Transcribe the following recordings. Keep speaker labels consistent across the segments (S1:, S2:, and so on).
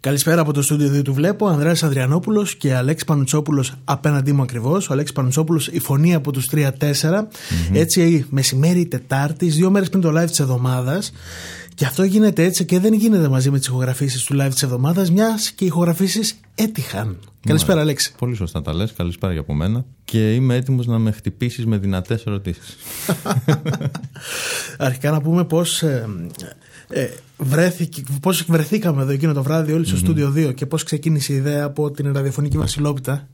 S1: Καλησπέρα από το στούντιο 2 του Βλέπω. Ανδρέας Ανδριανόπουλο και Αλέξης Πανουτσόπουλος απέναντί μου ακριβώς. Ο Αλέξης Πανουτσόπουλος, η φωνή από τους 3-4. Έτσι, μεσημέρι Τετάρτη, δύο μέρες πριν το live της εβδομάδας. Και αυτό γίνεται έτσι και δεν γίνεται μαζί με τις ηχογραφήσεις του live της εβδομάδας, μιας και οι ηχογραφήσεις έτυχαν. Καλησπέρα, Αλέξη.
S2: Πολύ σωστά τα λες. Καλησπέρα για από μένα. Και είμαι έτοιμος να με χτυπήσεις με δυνατές ερωτήσεις.
S1: Αρχικά να πούμε πώς. Ε, ε, βρέθηκε, πώς βρεθήκαμε εδώ εκείνο το βράδυ όλοι στο στούντιο 2 και πώς ξεκίνησε η ιδέα από την ραδιοφωνική βασιλόπιτα.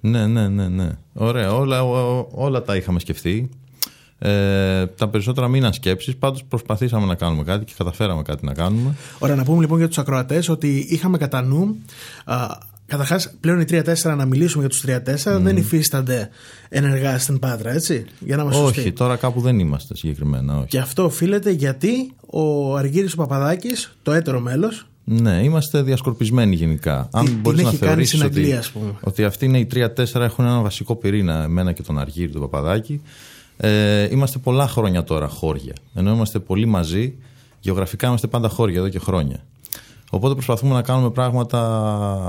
S2: Ναι, ναι, ναι, ναι. Ωραία, όλα, όλα τα είχαμε σκεφτεί. Ε, τα περισσότερα μείναν σκέψει. Πάντως προσπαθήσαμε να κάνουμε κάτι και καταφέραμε κάτι να κάνουμε.
S1: Ωραία, να πούμε λοιπόν για τους ακροατές ότι είχαμε κατά νου Καταρχάς, πλέον οι 3-4 να μιλήσουμε για τους 3-4 δεν υφίστανται ενεργά στην Πάτρα, έτσι. Για να
S2: όχι, σωστεί. τώρα κάπου δεν είμαστε συγκεκριμένα. Όχι.
S1: Και αυτό οφείλεται γιατί ο Αργύρης ο Παπαδάκης, το έτερο μέλος.
S2: Ναι, είμαστε διασκορπισμένοι γενικά.
S1: Αν μπορείς να θεωρήσεις ότι,
S2: ότι αυτοί είναι οι 3-4 έχουν ένα βασικό πυρήνα, εμένα και τον Αργύρη, τον Παπαδάκη. Ε, είμαστε πολλά χρόνια τώρα χώρια. Ενώ είμαστε πολύ μαζί, γεωγραφικά είμαστε πάντα χώρια εδώ και χρόνια. Οπότε προσπαθούμε να κάνουμε πράγματα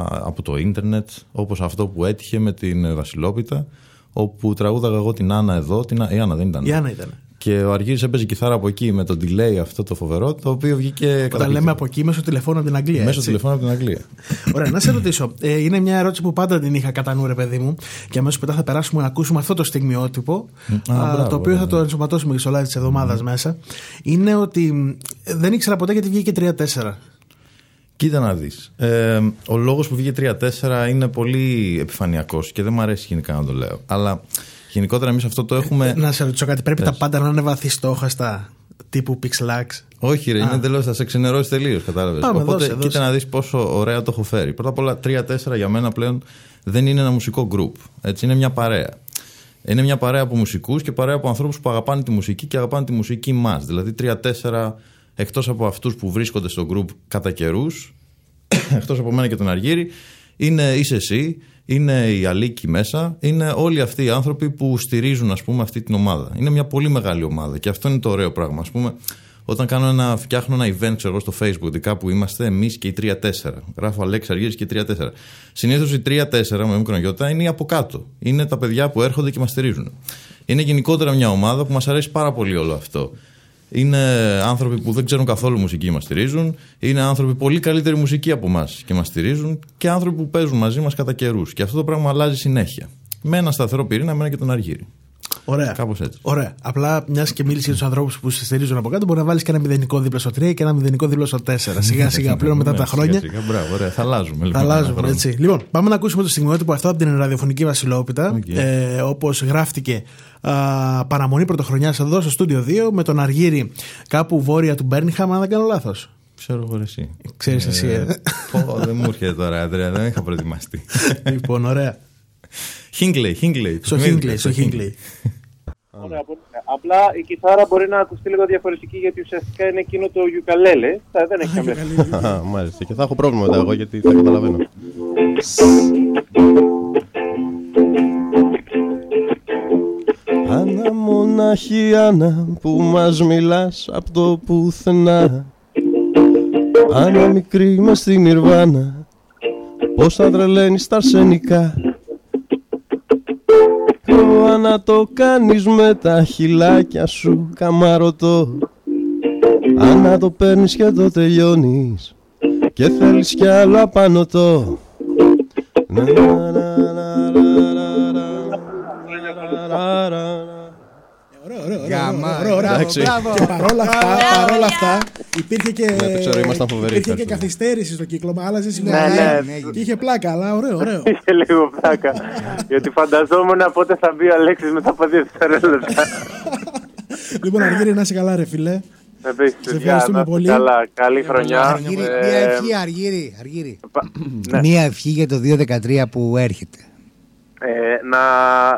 S2: από το ίντερνετ, όπως αυτό που έτυχε με την Βασιλόπιτα, όπου τραγούδαγα εγώ την Άννα εδώ, την... η Άννα δεν ήταν.
S1: Η Άννα ήταν.
S2: Και ο Αργύρης έπαιζε κιθάρα από εκεί με το delay αυτό το φοβερό, το οποίο βγήκε.
S1: Όταν λέμε από εκεί, μέσω τηλεφώνου από την Αγγλία.
S2: Μέσω τηλεφώνου από την Αγγλία.
S1: Ωραία, να σε ρωτήσω. Ε, είναι μια ερώτηση που πάντα την είχα κατά νου, ρε παιδί μου, και αμέσως μετά θα περάσουμε να ακούσουμε αυτό το στιγμιότυπο, α, το οποίο θα το ενσωματώσουμε και στο live της εβδομάδας μέσα. Είναι ότι δεν ήξερα ποτέ γιατί βγήκε 3-4.
S2: Κοίτα να δεις. Ε, ο λόγος που βγήκε 3-4 είναι πολύ επιφανειακός και δεν μου αρέσει γενικά να το λέω. Αλλά γενικότερα εμείς αυτό το έχουμε.
S1: Να σε ρωτήσω κάτι. Πρέπει τα πάντα να είναι βαθιστόχαστα τύπου Pixlax.
S2: Όχι, ρε, είναι εντελώ. Θα σε ξενερώσει τελείως. Κατάλαβες. Οπότε δώσε, κοίτα να δεις πόσο ωραία το έχω φέρει. Πρώτα απ' όλα, 3-4 για μένα πλέον δεν είναι ένα μουσικό group. Έτσι, είναι μια παρέα. Είναι μια παρέα από μουσικούς και παρέα από ανθρώπους που αγαπάνε τη μουσική και αγαπάνε τη μουσική μας. Δηλαδή, 3-4 εκτός από αυτούς που βρίσκονται στο group κατά καιρούς, εκτός από μένα και τον Αργύρι, είναι είσαι εσύ, είναι η Αλίκη μέσα, είναι όλοι αυτοί οι άνθρωποι που στηρίζουν ας πούμε αυτή την ομάδα. Είναι μια πολύ μεγάλη ομάδα και αυτό είναι το ωραίο πράγμα. Ας πούμε, όταν κάνω ένα, φτιάχνω ένα event ξέρω, στο facebook ότι κάπου είμαστε εμείς και οι 3-4. Γράφω Αλέξη Αργύρι και οι 3-4. Συνήθως οι 3-4 με μικρονιώτα είναι οι από κάτω. Είναι τα παιδιά που έρχονται και μας στηρίζουν. Είναι γενικότερα μια ομάδα που μας αρέσει πάρα πολύ όλο αυτό. Είναι άνθρωποι που δεν ξέρουν καθόλου μουσική και μας στηρίζουν. Είναι άνθρωποι πολύ καλύτερη μουσική από εμάς και μας στηρίζουν. Και άνθρωποι που παίζουν μαζί μας κατά καιρούς. Και αυτό το πράγμα αλλάζει συνέχεια. Με ένα σταθερό πυρήνα, με ένα και τον Αργύρι.
S1: Ωραία.
S2: Κάπως έτσι.
S1: Ωραία. Απλά μιας και μίλησες για τους ανθρώπους που σε στηρίζουν από κάτω, μπορεί να βάλεις και ένα μηδενικό δίπλα στο 3 και ένα μιδενικό δίπλα στο 4. Σιγά σιγά πλέον μετά τα χρόνια.
S2: Σιγά, μπράβο, ωραία. Θα αλλάζουμε. Λοιπόν,
S1: θα αλλάζουμε έτσι. Λοιπόν, πάμε να ακούσουμε το στιγμιότυπο αυτό από την ραδιοφωνική Βασιλόπιτα. Okay. Ε, Όπως γράφτηκε α, παραμονή πρωτοχρονιάς εδώ στο στούντιο 2 με τον Αργύρι κάπου βόρεια του Μπέρνιχαμ, αν δεν κάνω λάθος.
S2: Ξέρω εγώ εσύ.
S1: Ξέρεις εσύ, ε.
S2: Πω, δεν μου έρχεται τώρα, Αντρέα, δεν είχα προετοιμαστεί.
S1: λοιπόν, ωραία.
S2: Χίγκλεϊ, Χίγκλεϊ.
S1: Στο Χίγκλεϊ, στο Χίγκλεϊ.
S3: Ωραία, Απλά η κιθάρα μπορεί να ακουστεί λίγο διαφορετική γιατί ουσιαστικά είναι εκείνο το γιουκαλέλε. Δεν έχει καμία
S2: Μάλιστα. Και θα έχω πρόβλημα μετά εγώ γιατί θα καταλαβαίνω.
S4: Άννα μονάχη Άννα που μας μιλάς από το πουθενά Άννα μικρή μες στην Ιρβάνα Πώς θα τρελαίνεις τα αρσενικά να το κάνεις με τα χυλάκια σου καμαρωτό Αν να το παίρνεις και το τελειώνεις Και θέλεις κι άλλο απάνω το
S1: Και παρόλα αυτά, παρόλα αυτά υπήρχε και,
S2: ναι,
S1: υπήρχε και καθυστέρηση στο κύκλωμα, άλλαζε σημαία ναι, ναι, και είχε πλάκα, αλλά ωραίο, ωραίο.
S3: Είχε λίγο πλάκα. Γιατί φανταζόμουν πότε θα μπει ο Αλέξης μετά από δύο δευτερόλεπτα.
S1: Λοιπόν, Αργύρι, να είσαι καλά, ρε φιλέ.
S3: Σε ευχαριστούμε πολύ. Καλά, καλή χρονιά.
S5: Μια ευχή, Αργύρι. Αργύρι. Μια ευχή για το 2013 που έρχεται.
S3: Ε, να,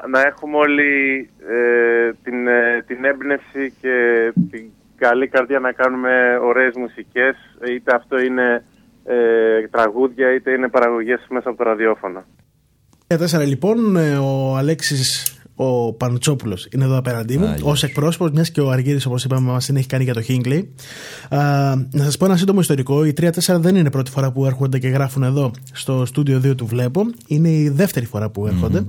S3: να έχουμε όλοι ε, την, ε, την έμπνευση και την καλή καρδιά να κάνουμε ωραίες μουσικές είτε αυτό είναι ε, τραγούδια είτε είναι παραγωγές μέσα από το ραδιόφωνο.
S1: Για τέσσερα λοιπόν ο Αλέξης ο Πανουτσόπουλος είναι εδώ απέναντί μου, ως εκπρόσωπος, μιας και ο Αργύρι, όπως είπαμε, μας την έχει κάνει για το Χίγκλι. Να σας πω ένα σύντομο ιστορικό. Οι 3-4 δεν είναι πρώτη φορά που έρχονται και γράφουν εδώ στο στούντιο 2 του Βλέπω. Είναι η δεύτερη φορά που ερχονται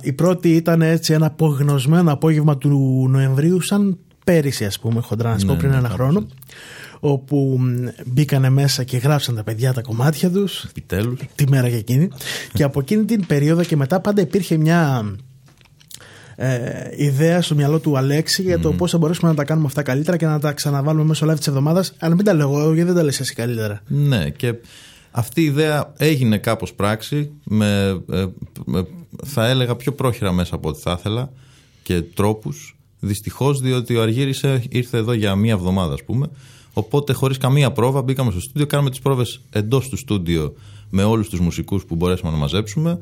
S1: η πρώτη ήταν έτσι ένα απογνωσμένο απόγευμα του Νοεμβρίου, σαν πέρυσι, ας πούμε, χοντρά να πω, ναι, πριν ναι, ένα χρόνο όπου μπήκανε μέσα και γράψαν τα παιδιά τα κομμάτια τους
S2: Επιτέλους.
S1: τη μέρα και εκείνη και από εκείνη την περίοδο και μετά πάντα υπήρχε μια ε, ιδέα στο μυαλό του Αλέξη για το mm. πώς θα μπορέσουμε να τα κάνουμε αυτά καλύτερα και να τα ξαναβάλουμε μέσω live της εβδομάδας αλλά μην τα λέω εγώ γιατί δεν τα λες εσύ καλύτερα;
S2: Ναι και αυτή η ιδέα έγινε κάπως πράξη με, ε, με, θα έλεγα πιο πρόχειρα μέσα από ό,τι θα ήθελα και τρόπους δυστυχώς διότι ο Αργύρης ήρθε εδώ για μία εβδομάδα ας πούμε. Οπότε, χωρίς καμία πρόβα, μπήκαμε στο στούντιο, κάναμε τις πρόβες εντός του στούντιο με όλους τους μουσικούς που μπορέσαμε να μαζέψουμε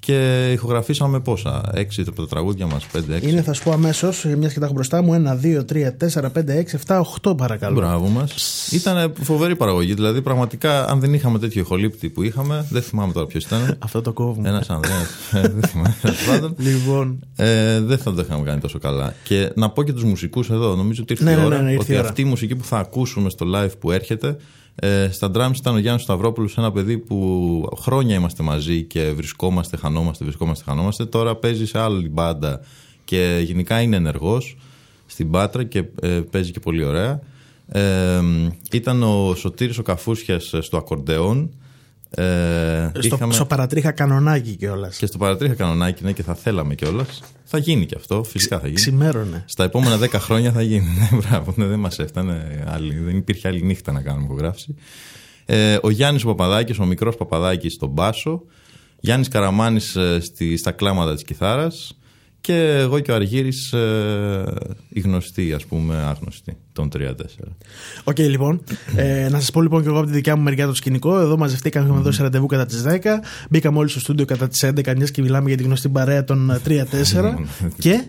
S2: και ηχογραφήσαμε πόσα, 6 από τα τραγούδια μας, 5-6.
S1: Είναι, θα σου πω αμέσως, μιας και τα έχω μπροστά μου, 1, 2, 3, 4, 5, 6, 7, 8 παρακαλώ.
S2: Μπράβο μας. Ήταν φοβερή παραγωγή. Δηλαδή, πραγματικά, αν δεν είχαμε τέτοιο ηχολήπτη που είχαμε, δεν θυμάμαι τώρα ποιος ήταν.
S1: Αυτό το κόβουμε.
S2: Ένας Ανδρέας. Ε, δεν θυμάμαι.
S1: λοιπόν.
S2: Ε, δεν θα το είχαμε κάνει τόσο καλά. Και να πω και τους μουσικούς εδώ. Νομίζω ότι ήρθε ναι, η ναι, ώρα. Ναι, ναι, ότι αυτή η μουσική που θα ακούσουμε στο live που έρχεται ε, στα drums ήταν ο Γιάννης Σταυρόπουλος, ένα παιδί που χρόνια είμαστε μαζί και βρισκόμαστε, χανόμαστε, βρισκόμαστε, χανόμαστε. Τώρα παίζει σε άλλη μπάντα και γενικά είναι ενεργός στην Πάτρα και ε, παίζει και πολύ ωραία. Ε, ήταν ο Σωτήρης ο Καφούσιας στο ακορντεόν
S1: ε, στο, είχαμε... στο παρατρίχα κανονάκι κιόλας.
S2: Και στο παρατρίχα κανονάκι, ναι, και θα θέλαμε κιόλας. Θα γίνει κι αυτό, φυσικά θα γίνει.
S1: Ξημέρωνε.
S2: Στα επόμενα 10 χρόνια θα γίνει. Ναι, μπράβο, ναι, δεν μας έφτανε. Άλλη, δεν υπήρχε άλλη νύχτα να κάνουμε υπογράψη. Ε, ο Γιάννης ο Παπαδάκης, ο μικρός Παπαδάκης στον Μπάσο. Γιάννης Καραμάνης ε, στα κλάματα της κιθάρας και εγώ και ο Αργύρης ε, οι γνωστοί ας πούμε άγνωστοι των 3-4
S1: OK okay, λοιπόν. Ε, να σας πω λοιπόν και εγώ από τη δικιά μου μεριά το σκηνικό. Εδώ μαζευτήκαμε είχαμε δώσει ραντεβού κατά τις 10 μπήκαμε όλοι στο στούντιο κατά τις 11 μιας και μιλάμε για τη γνωστή παρέα των 3-4 και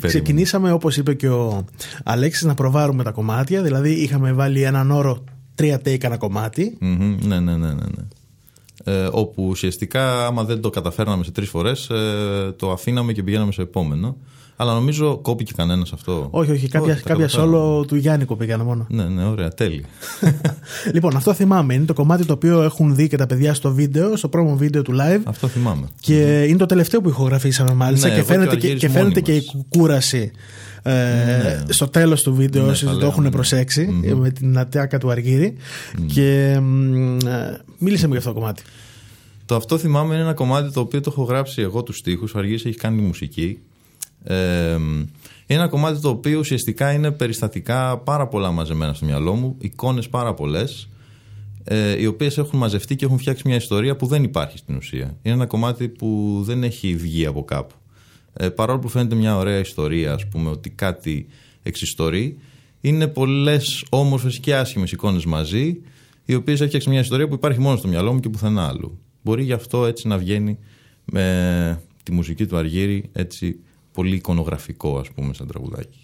S1: ξεκινήσαμε όπως είπε και ο Αλέξης να προβάρουμε τα κομμάτια. Δηλαδή είχαμε βάλει έναν όρο 3 take ένα κομμάτι.
S2: Mm-hmm. ναι ναι ναι ναι, ναι ε, όπου ουσιαστικά άμα δεν το καταφέρναμε σε τρεις φορές ε, το αφήναμε και πηγαίναμε σε επόμενο. Αλλά νομίζω κόπηκε κανένας αυτό.
S1: Όχι, όχι. Κάποια, όχι, κάποια σόλο του Γιάννη κοπήκανε μόνο.
S2: Ναι, ναι, ωραία, τέλεια.
S1: λοιπόν, αυτό θυμάμαι. Είναι το κομμάτι το οποίο έχουν δει και τα παιδιά στο βίντεο, στο πρώτο βίντεο του live.
S2: Αυτό θυμάμαι.
S1: Και είναι το τελευταίο που ηχογραφήσαμε μάλιστα. Ναι, και, φαίνεται και, και, φαίνεται και η κούραση ε, ναι. στο τέλος του βίντεο ναι, όσοι το έχουν προσέξει με την ατάκα του Αργύρι και ε, μίλησε μου για αυτό το κομμάτι
S2: το αυτό θυμάμαι είναι ένα κομμάτι το οποίο το έχω γράψει εγώ τους στίχους ο Αργύρης έχει κάνει μουσική ε, είναι ένα κομμάτι το οποίο ουσιαστικά είναι περιστατικά πάρα πολλά μαζεμένα στο μυαλό μου εικόνες πάρα πολλές. Ε, οι οποίες έχουν μαζευτεί και έχουν φτιάξει μια ιστορία που δεν υπάρχει στην ουσία είναι ένα κομμάτι που δεν έχει βγει από κάπου ε, παρόλο που φαίνεται μια ωραία ιστορία, ας πούμε, ότι κάτι εξιστορεί, είναι πολλές όμορφες και άσχημες εικόνες μαζί, οι οποίες έφτιαξε μια ιστορία που υπάρχει μόνο στο μυαλό μου και πουθενά άλλου. Μπορεί γι' αυτό έτσι να βγαίνει με τη μουσική του Αργύρι έτσι πολύ εικονογραφικό, ας πούμε, σαν τραγουδάκι.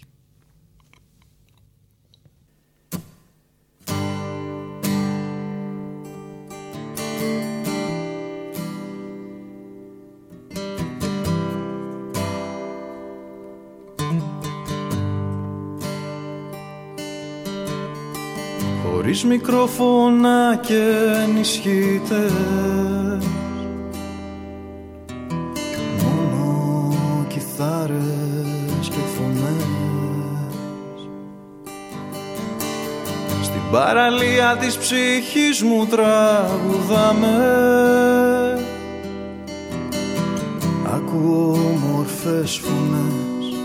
S6: χωρίς μικρόφωνα και ενισχύτες κιθάρες και φωνές. Στην παραλία της ψυχής μου τραγουδάμε. Ακούω μορφές φωνές.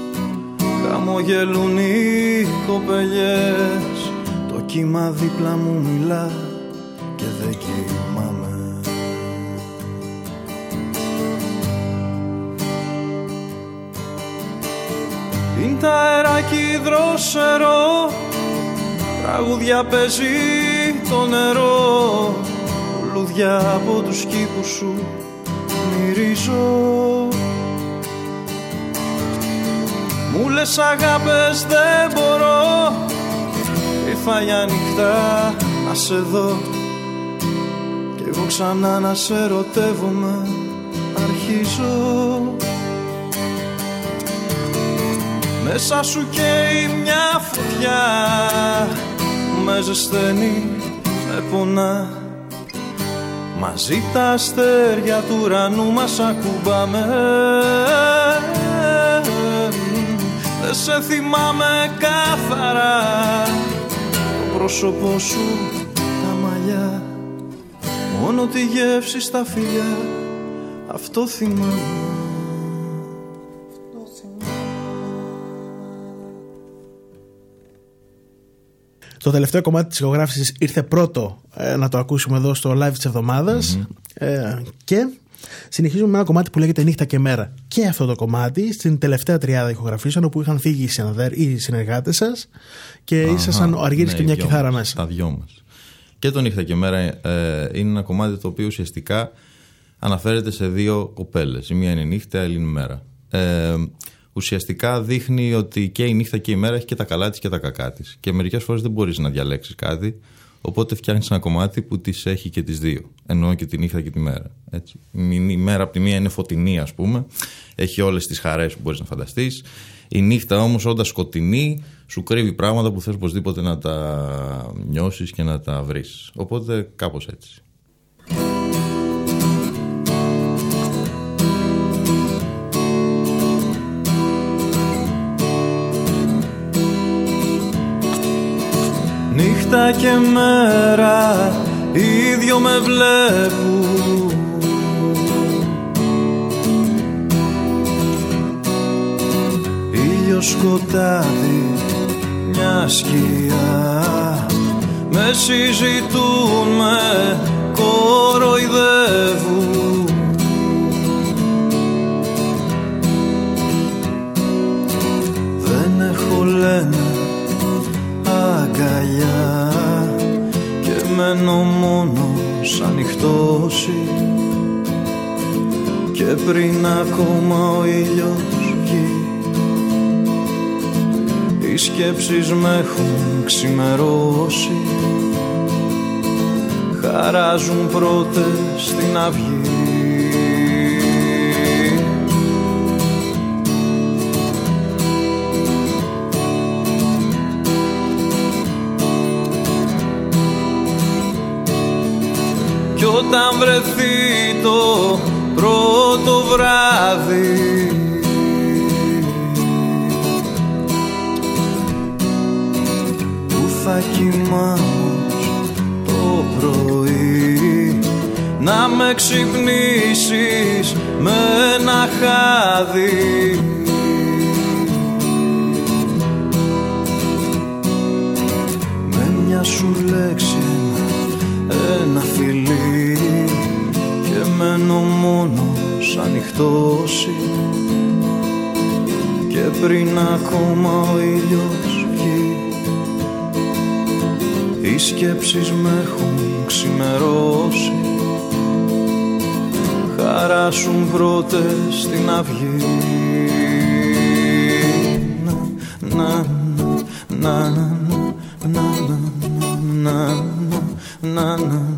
S6: Χαμογελούν οι κοπελιές. Κύμα δίπλα μου μιλά και δεν κοιμάμαι Είναι τα αεράκι δρόσερο Τραγούδια παίζει το νερό. Λουδιά από τους κήπους σου μυρίζω. Μου λες αγάπες δεν μπορώ. Φάγια νυχτά να σε δω Κι εγώ ξανά να σε ερωτεύομαι Αρχίζω Μέσα σου καίει μια φωτιά Με ζεσταίνει, με πονά. Μαζί τα αστέρια του ουρανού μας ακουμπάμε. Δεν σε θυμάμαι καθαρά Το πρόσωπό σου, τα μαλλιά. Μόνο τη γεύση στα φιλιά Αυτό θυμάμαι
S1: Το τελευταίο κομμάτι της ηχογράφησης ήρθε πρώτο ε, να το ακούσουμε εδώ στο live της εβδομαδας ε, και συνεχίζουμε με ένα κομμάτι που λέγεται Νύχτα και Μέρα. Και αυτό το κομμάτι στην τελευταία τριάδα ηχογραφήσεων όπου είχαν φύγει οι, συναδέρ, οι συνεργάτες σας και ήσασταν ο Αργύρης
S2: ναι,
S1: και μια κιθάρα μέσα.
S2: Τα δυο μας. Και το Νύχτα και Μέρα ε, είναι ένα κομμάτι το οποίο ουσιαστικά αναφέρεται σε δύο κοπέλες. Η μία είναι νύχτα, η άλλη είναι μέρα. Ε, ουσιαστικά δείχνει ότι και η νύχτα και η μέρα έχει και τα καλά της και τα κακά της. Και μερικές φορές δεν μπορείς να διαλέξεις κάτι. Οπότε φτιάχνεις ένα κομμάτι που τις έχει και τις δύο. Εννοώ και τη νύχτα και τη μέρα. Έτσι. Η μέρα από τη μία είναι φωτεινή, ας πούμε. Έχει όλες τις χαρές που μπορείς να φανταστείς. Η νύχτα όμως, όντας σκοτεινή, σου κρύβει πράγματα που θες οπωσδήποτε να τα νιώσεις και να τα βρεις. Οπότε κάπως έτσι.
S6: Νύχτα και μέρα ίδιο με βλέπουν. Ήλιος σκοτάδι μια σκιά. Με συζητούν, με κοροϊδεύουν. Δεν έχω λένε αγκαλιά και μένω μόνος ανοιχτώσει και πριν ακόμα ο ήλιος βγει οι σκέψεις με έχουν ξημερώσει. Χαράζουν πρώτες στην αυγή όταν βρεθεί το πρώτο βράδυ. Που θα κοιμάμαι το πρωί να με ξυπνήσεις με ένα χάδι. Με μια σου λέξη μένω μόνος ανοιχτώσει και πριν ακόμα ο ήλιος βγει οι σκέψεις με έχουν ξημερώσει χαράσουν πρώτες στην αυγή να, να, να, να, να, να, να, να, να, να, να,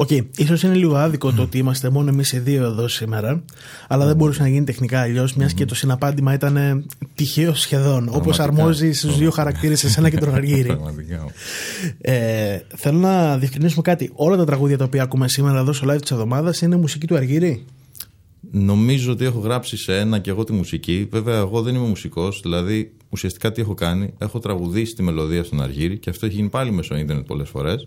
S1: OK, okay, ίσως είναι λίγο άδικο το ότι είμαστε μόνο εμείς οι δύο εδώ σήμερα, αλλά δεν μπορούσε να γίνει τεχνικά αλλιώς, μιας και το συναπάντημα ήταν τυχαίο σχεδόν, όπως αρμόζει στους δύο χαρακτήρες, εσένα και τον Αργύρη. ε, θέλω να διευκρινίσουμε κάτι. Όλα τα τραγούδια τα οποία ακούμε σήμερα εδώ στο live της εβδομάδας είναι μουσική του Αργύρη.
S2: Νομίζω ότι έχω γράψει σε ένα και εγώ τη μουσική. Βέβαια, εγώ δεν είμαι μουσικός, δηλαδή ουσιαστικά τι έχω κάνει. Έχω τραγουδήσει τη μελωδία στον Αργύρη και αυτό έχει γίνει πάλι μέσω ίντερνετ πολλές φορές.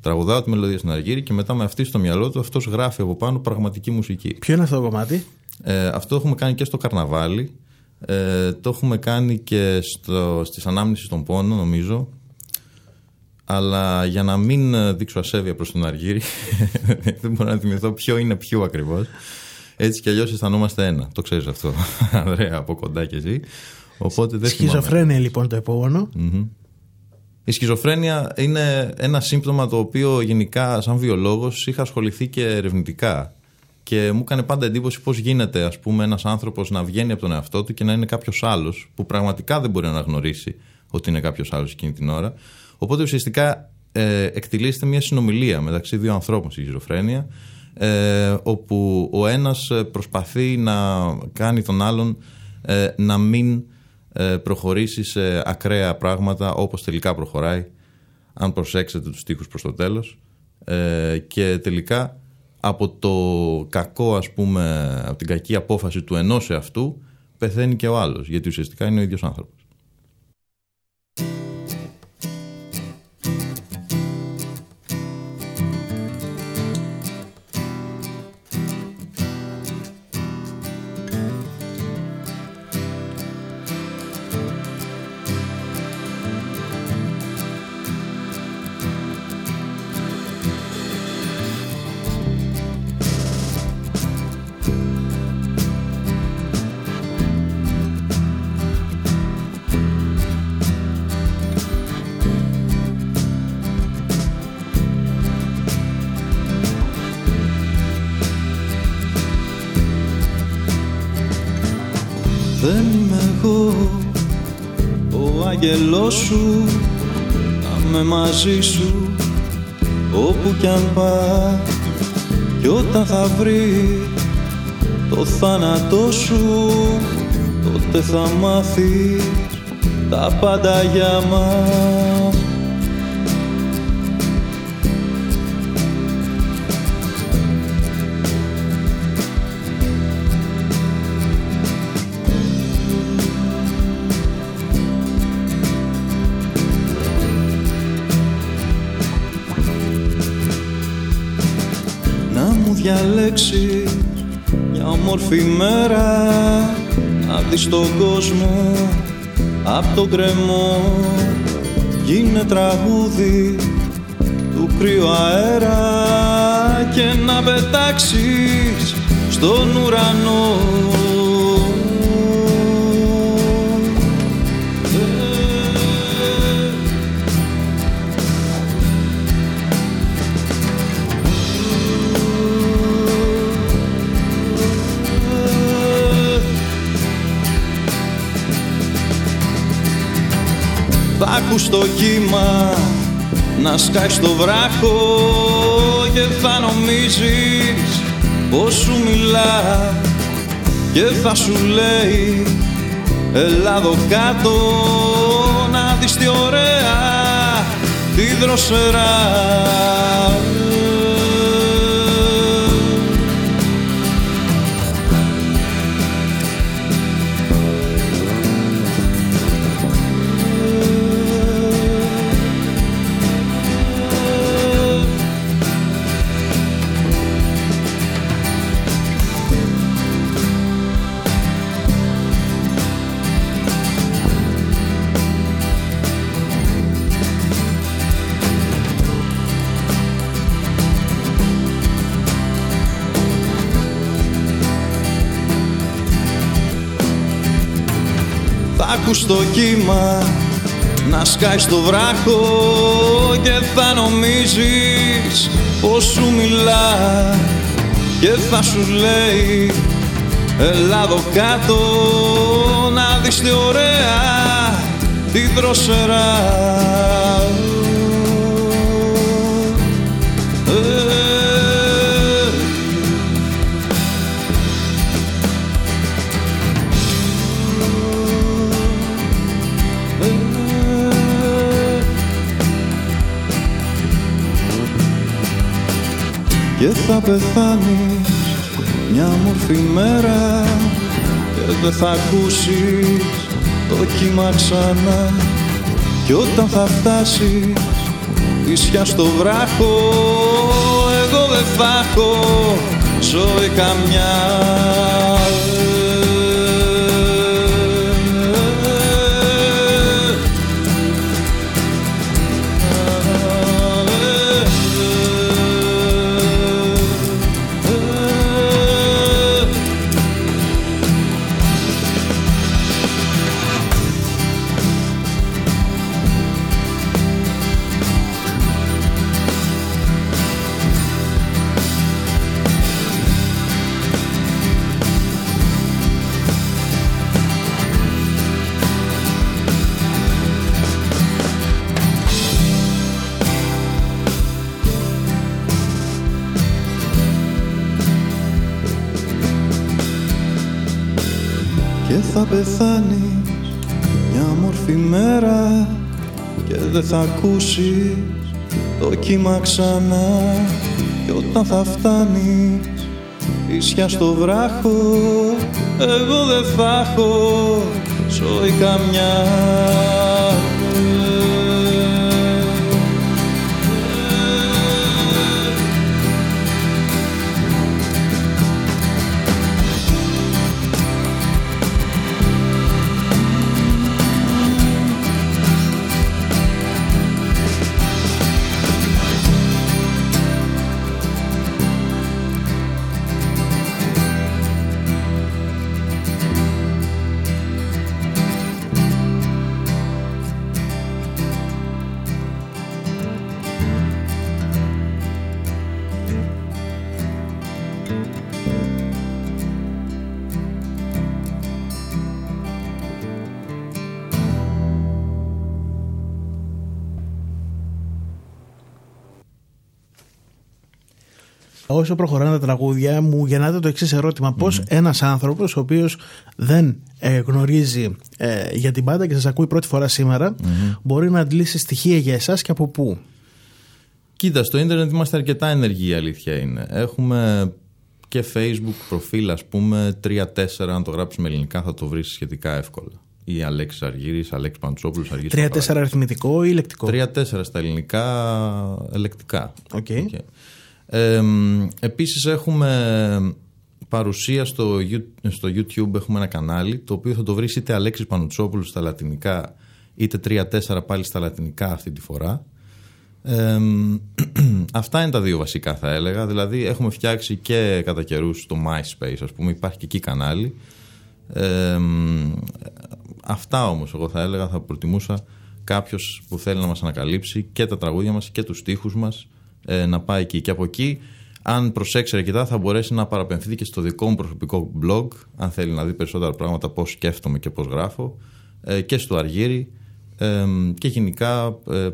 S2: Τραγουδάω τη μελωδία στην Αργύρι και μετά με αυτή στο μυαλό του αυτός γράφει από πάνω πραγματική μουσική.
S1: Ποιο είναι αυτό το κομμάτι;
S2: Ε, αυτό έχουμε κάνει και στο καρναβάλι. Ε, το έχουμε κάνει και στο, στις ανάμνησεις των πόνων νομίζω. Αλλά για να μην δείξω ασέβεια προς τον Αργύρι δεν μπορώ να θυμηθώ ποιο είναι ποιο ακριβώς. Έτσι κι αλλιώς αισθανόμαστε ένα. Το ξέρεις αυτό, Ανδρέα, από κοντά κι εσύ. Οπότε δεν
S1: Σχιζοφρένεια λοιπόν το επόμενο.
S2: Mm-hmm. Η σχιζοφρένεια είναι ένα σύμπτωμα το οποίο γενικά σαν βιολόγος είχα ασχοληθεί και ερευνητικά. Και μου έκανε πάντα εντύπωση πώς γίνεται ας πούμε, ένας άνθρωπος να βγαίνει από τον εαυτό του και να είναι κάποιος άλλος που πραγματικά δεν μπορεί να αναγνωρίσει ότι είναι κάποιος άλλος εκείνη την ώρα. Οπότε ουσιαστικά ε, εκτελήσεται μια συνομιλία μεταξύ δύο ανθρώπων στη γυζοφρένεια, ε, όπου ο ένας προσπαθεί να κάνει τον άλλον ε, να μην ε, προχωρήσει σε ακραία πράγματα όπως τελικά προχωράει αν προσέξετε τους στίχους προς το τέλος. Ε, και τελικά από το κακό ας πούμε από την κακή απόφαση του ενός εαυτού πεθαίνει και ο άλλος γιατί ουσιαστικά είναι ο ίδιος άνθρωπος
S6: σου Να με μαζί σου όπου κι αν πά Κι όταν θα βρει το θάνατό σου Τότε θα μάθεις τα πάντα για μας διαλέξει μια όμορφη μέρα να δεις τον κόσμο απ' τον κρεμό. Γίνε τραγούδι του κρύου αέρα και να πετάξεις στον ουρανό ακούς το κύμα να σκάει στο βράχο και θα νομίζεις πως σου μιλά και θα σου λέει Ελλάδο κάτω να δεις τι ωραία τη δροσερά ακούς το κύμα να σκάει στο βράχο και θα νομίζεις πως σου μιλά και θα σου λέει Έλα εδώ κάτω να δεις τι ωραία τη δροσερά και θα πεθάνεις μια μορφή μέρα και δεν θα ακούσεις το κύμα ξανά. Και όταν θα φτάσεις ίσια στο βράχο εγώ δεν θα έχω ζωή καμιά Πεθάνεις. Μια μορφή μέρα και δεν θα ακούσεις το κύμα ξανά. Και όταν θα φτάνεις ίσια στο βράχο εγώ δεν θα έχω ζωή καμιά.
S1: Όσο προχωράνε τα τραγούδια, μου γεννάται το εξής ερώτημα. Πώς ένας άνθρωπος, ο οποίος δεν ε, γνωρίζει ε, για την πάντα και σας ακούει πρώτη φορά μπορεί να αντλήσει στοιχεία για εσάς και από πού;
S2: Κοίτα, στο ίντερνετ είμαστε αρκετά ενεργοί, η αλήθεια είναι. Έχουμε και facebook προφίλ, ας πούμε, 3-4. Αν το γράψει με ελληνικά, θα το βρεις σχετικά εύκολα. Ή Αλέξης Αργύρης, Αλέξης Παντσόπουλος, Αργύρης.
S1: 3-4 αριθμητικό ή λεκτικό;
S2: 3-4 στα ελληνικά, ελεκτικά.
S1: Okay. okay.
S2: Ε, επίσης έχουμε παρουσία στο, στο YouTube, έχουμε ένα κανάλι το οποίο θα το βρεις είτε Αλέξης Πανουτσόπουλος στα λατινικά είτε 3-4 πάλι στα λατινικά αυτή τη φορά. αυτά είναι τα δύο βασικά θα έλεγα. Δηλαδή έχουμε φτιάξει και κατά καιρούς στο MySpace ας πούμε υπάρχει και εκεί κανάλι. αυτά όμως εγώ θα έλεγα θα προτιμούσα κάποιος που θέλει να μας ανακαλύψει και τα τραγούδια μας και τους στίχους μας ε, να πάει εκεί. Και από εκεί, αν προσέξει αρκετά, θα μπορέσει να παραπεμφθεί και στο δικό μου προσωπικό blog, αν θέλει να δει περισσότερα πράγματα, πώς σκέφτομαι και πώς γράφω, ε, και στο Αργύρη ε, και γενικά ε,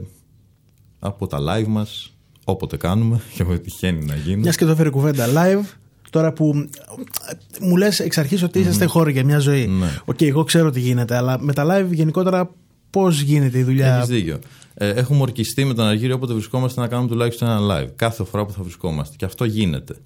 S2: από τα live μας, όποτε κάνουμε, και όποτε τυχαίνει να γίνει.
S1: Μιας και το φέρει κουβέντα live, τώρα που μου λες εξ αρχής ότι είσαστε mm-hmm. χώρο για μια ζωή. Ναι. OK, okay, εγώ ξέρω τι γίνεται, αλλά με τα live γενικότερα πώς γίνεται η δουλειά;
S2: Έχεις δίκιο. Ε, έχουμε ορκιστεί με τον Αργύριο όποτε βρισκόμαστε να κάνουμε τουλάχιστον ένα live. Κάθε φορά που θα βρισκόμαστε. Και αυτό γίνεται.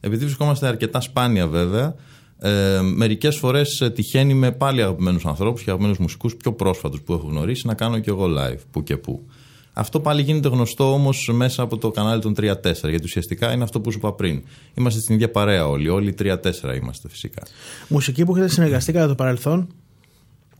S2: Επειδή βρισκόμαστε αρκετά σπάνια βέβαια, ε, μερικές φορές ε, τυχαίνει με πάλι αγαπημένους ανθρώπους και αγαπημένους μουσικούς πιο πρόσφατους που έχω γνωρίσει να κάνω και εγώ live που και που. Αυτό πάλι γίνεται γνωστό όμως μέσα από το κανάλι των 3-4, γιατί ουσιαστικά είναι αυτό που σου είπα πριν. Είμαστε στην ίδια παρέα όλοι. Όλοι 3-4 είμαστε φυσικά.
S1: Μουσική που έχετε συνεργαστεί κατά το παρελθόν;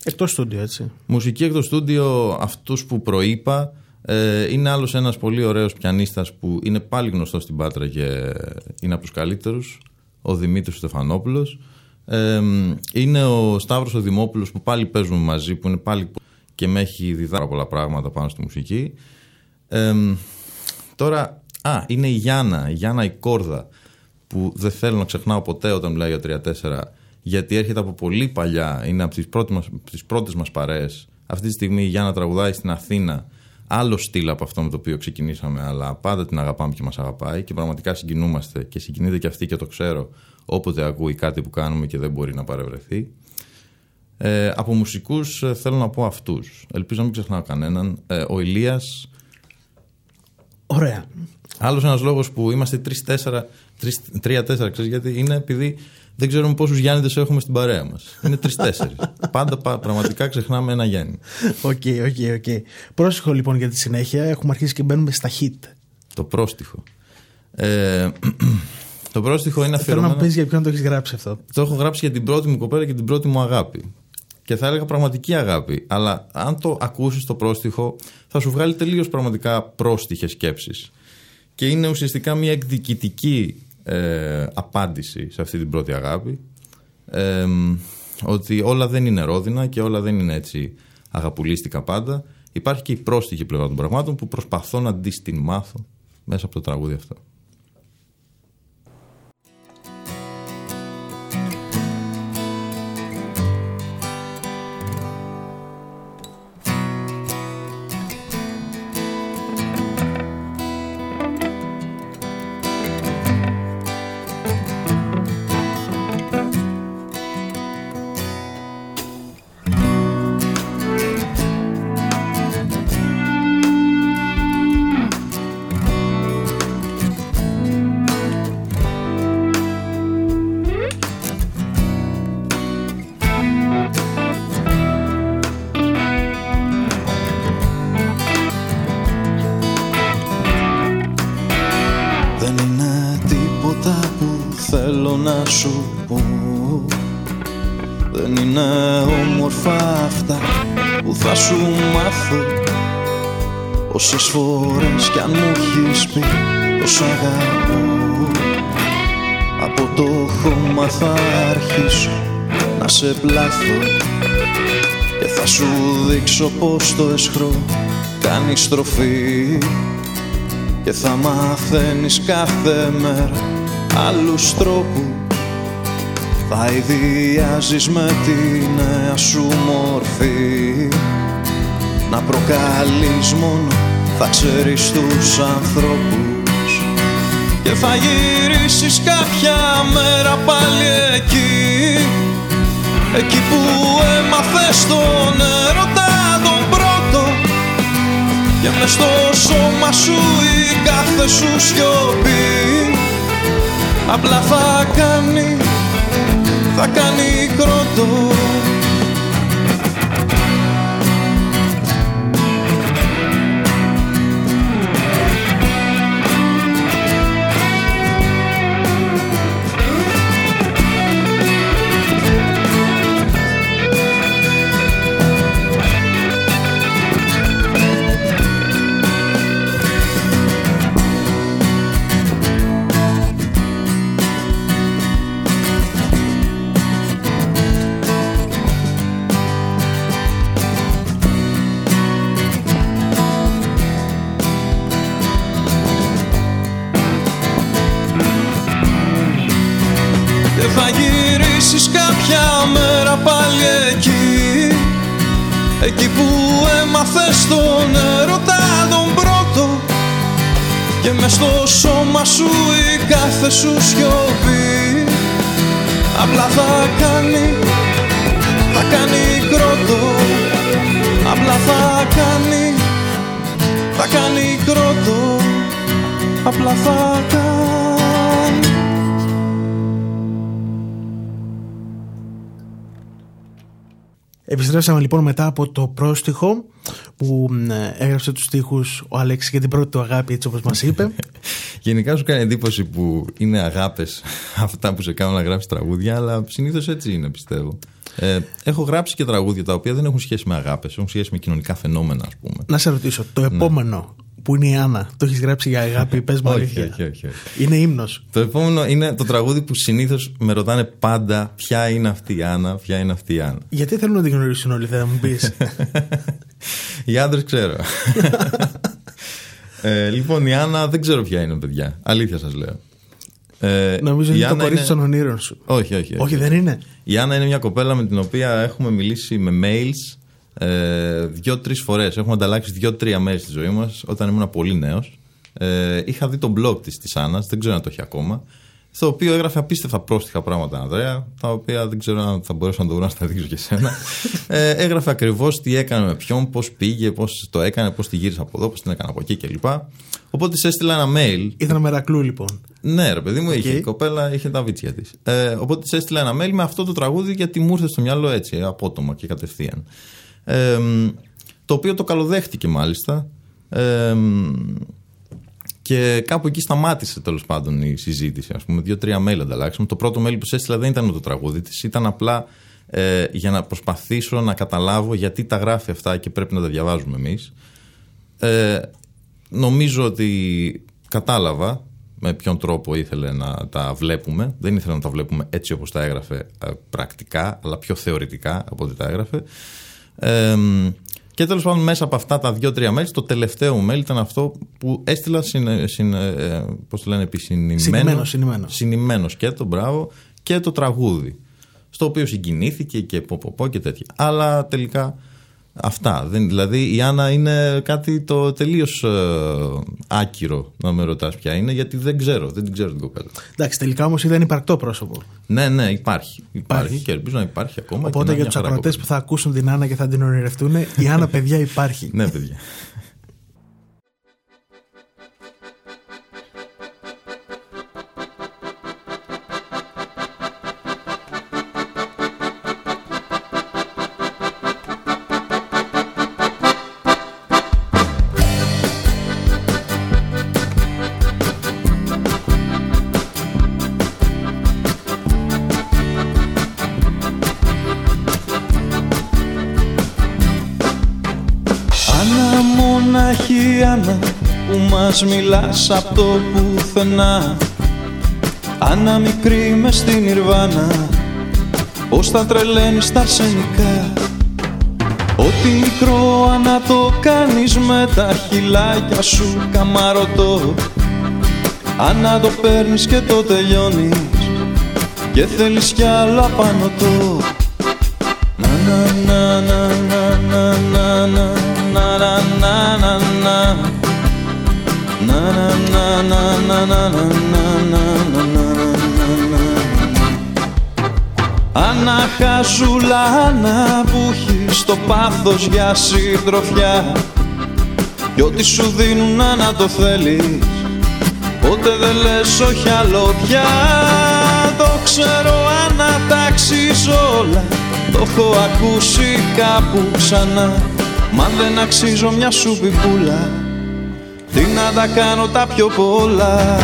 S1: Εκτός στούντιο, έτσι.
S2: Μουσική εκτός στούντιο, αυτούς που προείπα. Ε, είναι άλλος ένας πολύ ωραίος πιανίστας που είναι πάλι γνωστός στην Πάτρα και είναι από τους καλύτερους. Ο Δημήτρης Στεφανόπουλος. Ε, είναι ο Σταύρος ο Δημόπουλος που πάλι παίζουμε μαζί, που είναι πάλι και με έχει διδάξει πολλά πράγματα πάνω στη μουσική. Ε, τώρα, α, είναι η Γιάννα, η Γιάννα η Κόρδα, που δεν θέλω να ξεχνάω ποτέ όταν μιλάω για 3-4 γιατί έρχεται από πολύ παλιά, είναι από τις πρώτες μας, τις πρώτες μας παρέες. Αυτή τη στιγμή η Γιάννα τραγουδάει στην Αθήνα άλλο στυλ από αυτό με το οποίο ξεκινήσαμε, αλλά πάντα την αγαπάμε και μας αγαπάει και πραγματικά συγκινούμαστε και συγκινείται και αυτή και το ξέρω όποτε ακούει κάτι που κάνουμε και δεν μπορεί να παρευρεθεί. Ε, από μουσικούς ε, θέλω να πω αυτούς. Ελπίζω να μην ξεχνάω κανέναν. Ε, ο Ηλίας.
S1: Ωραία.
S2: Άλλος ένας λόγος που είμαστε 3-4, ξέρεις γιατί είναι επειδή δεν ξέρουμε πόσους Γιάννηδες έχουμε στην παρέα μας. Είναι τρεις-τέσσερις. Πάντα πραγματικά ξεχνάμε ένα Γιάννη.
S1: OK, OK, OK. Πρόστυχο λοιπόν για τη συνέχεια. Έχουμε αρχίσει και μπαίνουμε στα hit.
S2: Το πρόστυχο. Ε, το πρόστυχο είναι αφιερωμένο.
S1: Θέλω να πεις για ποιον το έχεις γράψει αυτό.
S2: Το έχω γράψει για την πρώτη μου κοπέλα και την πρώτη μου αγάπη. Και θα έλεγα πραγματική αγάπη. Αλλά αν το ακούσεις το πρόστυχο, θα σου βγάλει τελείως πραγματικά πρόστιχες σκέψεις. Και είναι ουσιαστικά μια εκδικητική ε, απάντηση σε αυτή την πρώτη αγάπη. Ε, ότι όλα δεν είναι ρόδινα και όλα δεν είναι έτσι αγαπουλίστικα πάντα. Υπάρχει και η πρόστιχη πλευρά των πραγμάτων που προσπαθώ να τη μάθω μέσα από το τραγούδι αυτό
S6: σε πλάθω Και θα σου δείξω πως το εσχρό κάνεις στροφή Και θα μαθαίνεις κάθε μέρα άλλους τρόπους. Θα ιδιάζεις με τη νέα σου μορφή. Να προκαλείς μόνο θα ξέρεις τους ανθρώπους. Και θα γυρίσεις κάποια μέρα πάλι εκεί Εκεί που έμαθες τον έρωτα τον πρώτο Και μες στο σώμα σου η κάθε σου σιωπή. Απλά θα κάνει, θα κάνει κρότο Εκεί που έμαθες τον έρωτα τον πρώτο Και μες στο σώμα σου η κάθε σου σιωπή. Απλά θα κάνει, θα κάνει κρότο. Απλά θα κάνει, θα κάνει κρότο. Απλά θα κάνει
S1: Επιστρέψαμε λοιπόν μετά από το πρόστιχο που έγραψε τους στίχους ο Αλέξης για την πρώτη του αγάπη έτσι όπως μας είπε.
S2: Γενικά σου κάνει εντύπωση που είναι αγάπες αυτά που σε κάνουν να γράψεις τραγούδια αλλά συνήθως έτσι είναι πιστεύω. Ε, έχω γράψει και τραγούδια τα οποία δεν έχουν σχέση με αγάπες, έχουν σχέση με κοινωνικά φαινόμενα ας πούμε.
S1: Να σε ρωτήσω, το ναι. Επόμενο που είναι η Άννα; Το έχεις γράψει για αγάπη, πες μου
S2: όχι, όχι, όχι,
S1: Είναι ύμνος.
S2: Το επόμενο είναι το τραγούδι που συνήθως με ρωτάνε πάντα ποια είναι αυτή η Άννα, ποια είναι αυτή η Άννα;
S1: Γιατί θέλουν να την γνωρίσουν όλοι, θα μου πεις.
S2: Οι άντρες ξέρω. ε, λοιπόν, η Άννα δεν ξέρω ποια είναι, παιδιά. Αλήθεια σας λέω.
S1: Ε, Νομίζω είναι το κορίτσι των ονείρων σου.
S2: Όχι, όχι, όχι.
S1: Όχι, δεν είναι;
S2: Η Άννα είναι μια κοπέλα με την οποία έχουμε μιλήσει με mails ε, δύο-τρει φορές. Έχουμε ανταλλάξει δύο-τρία μέρη στη ζωή μας όταν ήμουν πολύ νέος. Ε, είχα δει τον blog της της Άννας, δεν ξέρω αν το έχει ακόμα. Στο οποίο έγραφε απίστευτα πρόστιχα πράγματα, Ανδρέα, τα οποία δεν ξέρω αν θα μπορέσω να το βρω να στα δείξω και σένα. ε, έγραφε ακριβώς τι έκανε με ποιον, πώς πήγε, πώς το έκανε, πώς τη γύρισε από εδώ, πώς την έκανε από εκεί κλπ. Οπότε σε έστειλα ένα mail.
S1: Ήταν μερακλού λοιπόν.
S2: Ναι, ρε παιδί μου, okay. είχε η κοπέλα, είχε τα βίτσια της. Ε, οπότε σε έστειλα ένα mail με αυτό το τραγούδι γιατί μου ήρθε στο μυαλό έτσι, απότομα και κατευθείαν το οποίο το καλοδέχτηκε μάλιστα και κάπου εκεί σταμάτησε τέλος πάντων η συζήτηση. Α πούμε, δύο-τρία mail ανταλλάξαμε. Το πρώτο mail που σε έστειλα δεν ήταν το τραγούδι της, ήταν απλά ε, για να προσπαθήσω να καταλάβω γιατί τα γράφει αυτά και πρέπει να τα διαβάζουμε εμείς. Ε, νομίζω ότι κατάλαβα με ποιον τρόπο ήθελε να τα βλέπουμε. Δεν ήθελε να τα βλέπουμε έτσι όπως τα έγραφε ε, πρακτικά, αλλά πιο θεωρητικά από ό,τι τα έγραφε και τέλος πάντων, μέσα από αυτά τα δύο-τρία mail, το τελευταίο μου mail ήταν αυτό που έστειλα συν, συν, ε, πώς το λένε, επισυνημένος. Συνημένο σκέτο, μπράβο, και το τραγούδι. Στο οποίο συγκινήθηκε και πω, πω, πω και τέτοια. Αλλά τελικά Αυτά. Δεν, δηλαδή η Άννα είναι κάτι το τελείως ε, άκυρο να με ρωτάς ποια είναι, γιατί δεν ξέρω, δεν την ξέρω την κοπέλα.
S1: Εντάξει, τελικά όμως ήταν υπαρκτό πρόσωπο.
S2: Ναι, ναι, υπάρχει. Υπάρχει, υπάρχει και ελπίζω να υπάρχει ακόμα.
S1: Οπότε για τους ακροατές που θα ακούσουν την Άννα και θα την ονειρευτούν, η Άννα, παιδιά, υπάρχει.
S2: ναι, παιδιά.
S6: Μας μιλάς από το πουθενά Άννα μικρή μες στην Ιρβάνα Πώς θα τρελαίνεις τα αρσενικά Ό,τι μικρό ανά το κάνεις με τα χυλάκια σου καμαρωτό Ανά το παίρνεις και το τελειώνεις Και θέλεις κι άλλο απάνω το Να να να να να να να να να να να να που έχει το πάθος για συντροφιά Κι ό,τι σου δίνουν να το θέλεις Ποτέ δεν λες όχι άλλο πια Το ξέρω ανατάξεις όλα Το έχω ακούσει κάπου ξανά Μα δεν αξίζω μια σου πιπούλα Τι να τα κάνω τα πιο πολλά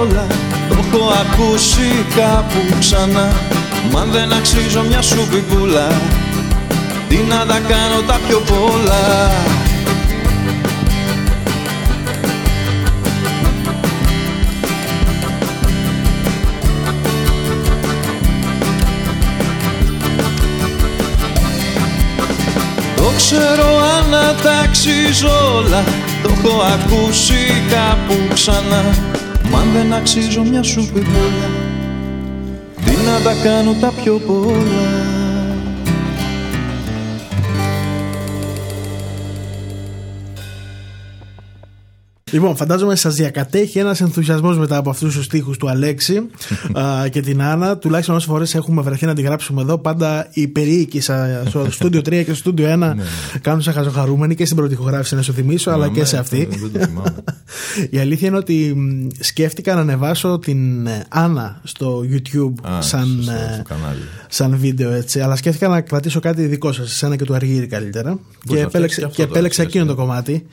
S6: όλα. Το έχω ακούσει κάπου ξανά. Μα δεν αξίζω μια σου πιπούλα Τι να τα κάνω τα πιο πολλά. Το ξέρω αν τα όλα Το έχω ακούσει κάπου ξανά. Μα δεν αξίζω μια σου πιπούλα Τι να τα κάνω τα πιο πολλά
S1: Λοιπόν, φαντάζομαι σας διακατέχει ένας ενθουσιασμός μετά από αυτούς τους στίχους του Αλέξη α, και την Άννα. Τουλάχιστον όσες φορές έχουμε βρεθεί να τη γράψουμε εδώ, πάντα οι περίοικοι στο στούντιο 3 και στο στούντιο 1 ναι. κάνουν σαν χαζοχαρούμενοι και στην πρώτη ηχογράφηση, να σου θυμίσω, αλλά και σε αυτή. Η αλήθεια είναι ότι σκέφτηκα να ανεβάσω την ε, Άννα στο YouTube σαν, ε, σαν βίντεο έτσι. Αλλά σκέφτηκα να κρατήσω κάτι δικό σας, εσένα και του Αργύρι καλύτερα. Και επέλεξα, εκείνο το κομμάτι.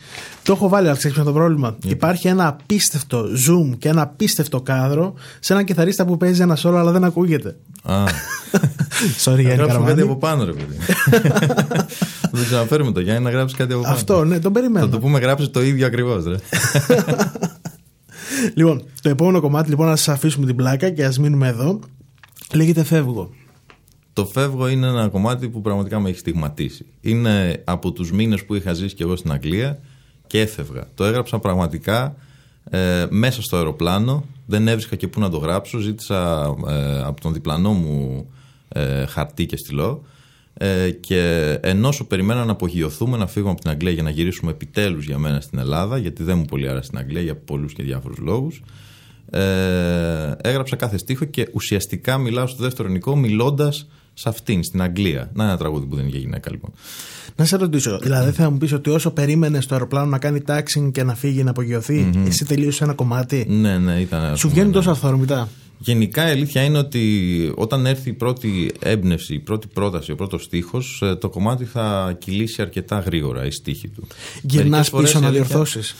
S1: Το έχω βάλει, αλλά ξέρεις το πρόβλημα. Υπάρχει ένα απίστευτο zoom και ένα απίστευτο κάδρο σε έναν κιθαρίστα που παίζει ένα σώρο αλλά δεν ακούγεται.
S2: Α.
S1: Sorry, Γιάννη
S2: Καραμάνη. κάτι από πάνω, ρε παιδί. Δεν ξαναφέρουμε το Γιάννη να γράψει κάτι από πάνω.
S1: Αυτό, ναι, τον περιμένω.
S2: Θα το πούμε γράψει το ίδιο ακριβώς, ρε.
S1: λοιπόν, το επόμενο κομμάτι, λοιπόν, να σα αφήσουμε την πλάκα και ας μείνουμε εδώ. Λέγεται Φεύγω.
S2: Το Φεύγω είναι ένα κομμάτι που πραγματικά με έχει στιγματίσει. Είναι από τους μήνες που είχα ζήσει και εγώ στην Αγγλία και έφευγα. Το έγραψα πραγματικά ε, μέσα στο αεροπλάνο. Δεν έβρισκα και πού να το γράψω. Ζήτησα ε, από τον διπλανό μου ε, χαρτί και στυλό. Ε, και ενώ περιμένω να απογειωθούμε, να φύγουμε από την Αγγλία για να γυρίσουμε επιτέλους για μένα στην Ελλάδα, γιατί δεν μου πολύ άρεσε στην Αγγλία για πολλούς και διάφορους λόγους, ε, έγραψα κάθε στίχο και ουσιαστικά μιλάω στο δεύτερο νικό μιλώντας σε αυτήν, στην Αγγλία. Να ένα τραγούδι που δεν είναι για γυναίκα λοιπόν.
S1: Να σε ρωτήσω, δηλαδή θα μου πεις ότι όσο περίμενες το αεροπλάνο να κάνει τάξινγκ και να φύγει να απογειωθεί, mm-hmm. εσύ τελείωσες ένα κομμάτι;
S2: Ναι, ναι, ήταν.
S1: Σου βγαίνει τόσο αυθόρμητα;
S2: Γενικά η αλήθεια είναι ότι όταν έρθει η πρώτη έμπνευση, η πρώτη πρόταση, ο πρώτος στίχος, ε, το κομμάτι θα κυλήσει αρκετά γρήγορα η στίχη του.
S1: Γυρνάς πίσω να διορθώσεις;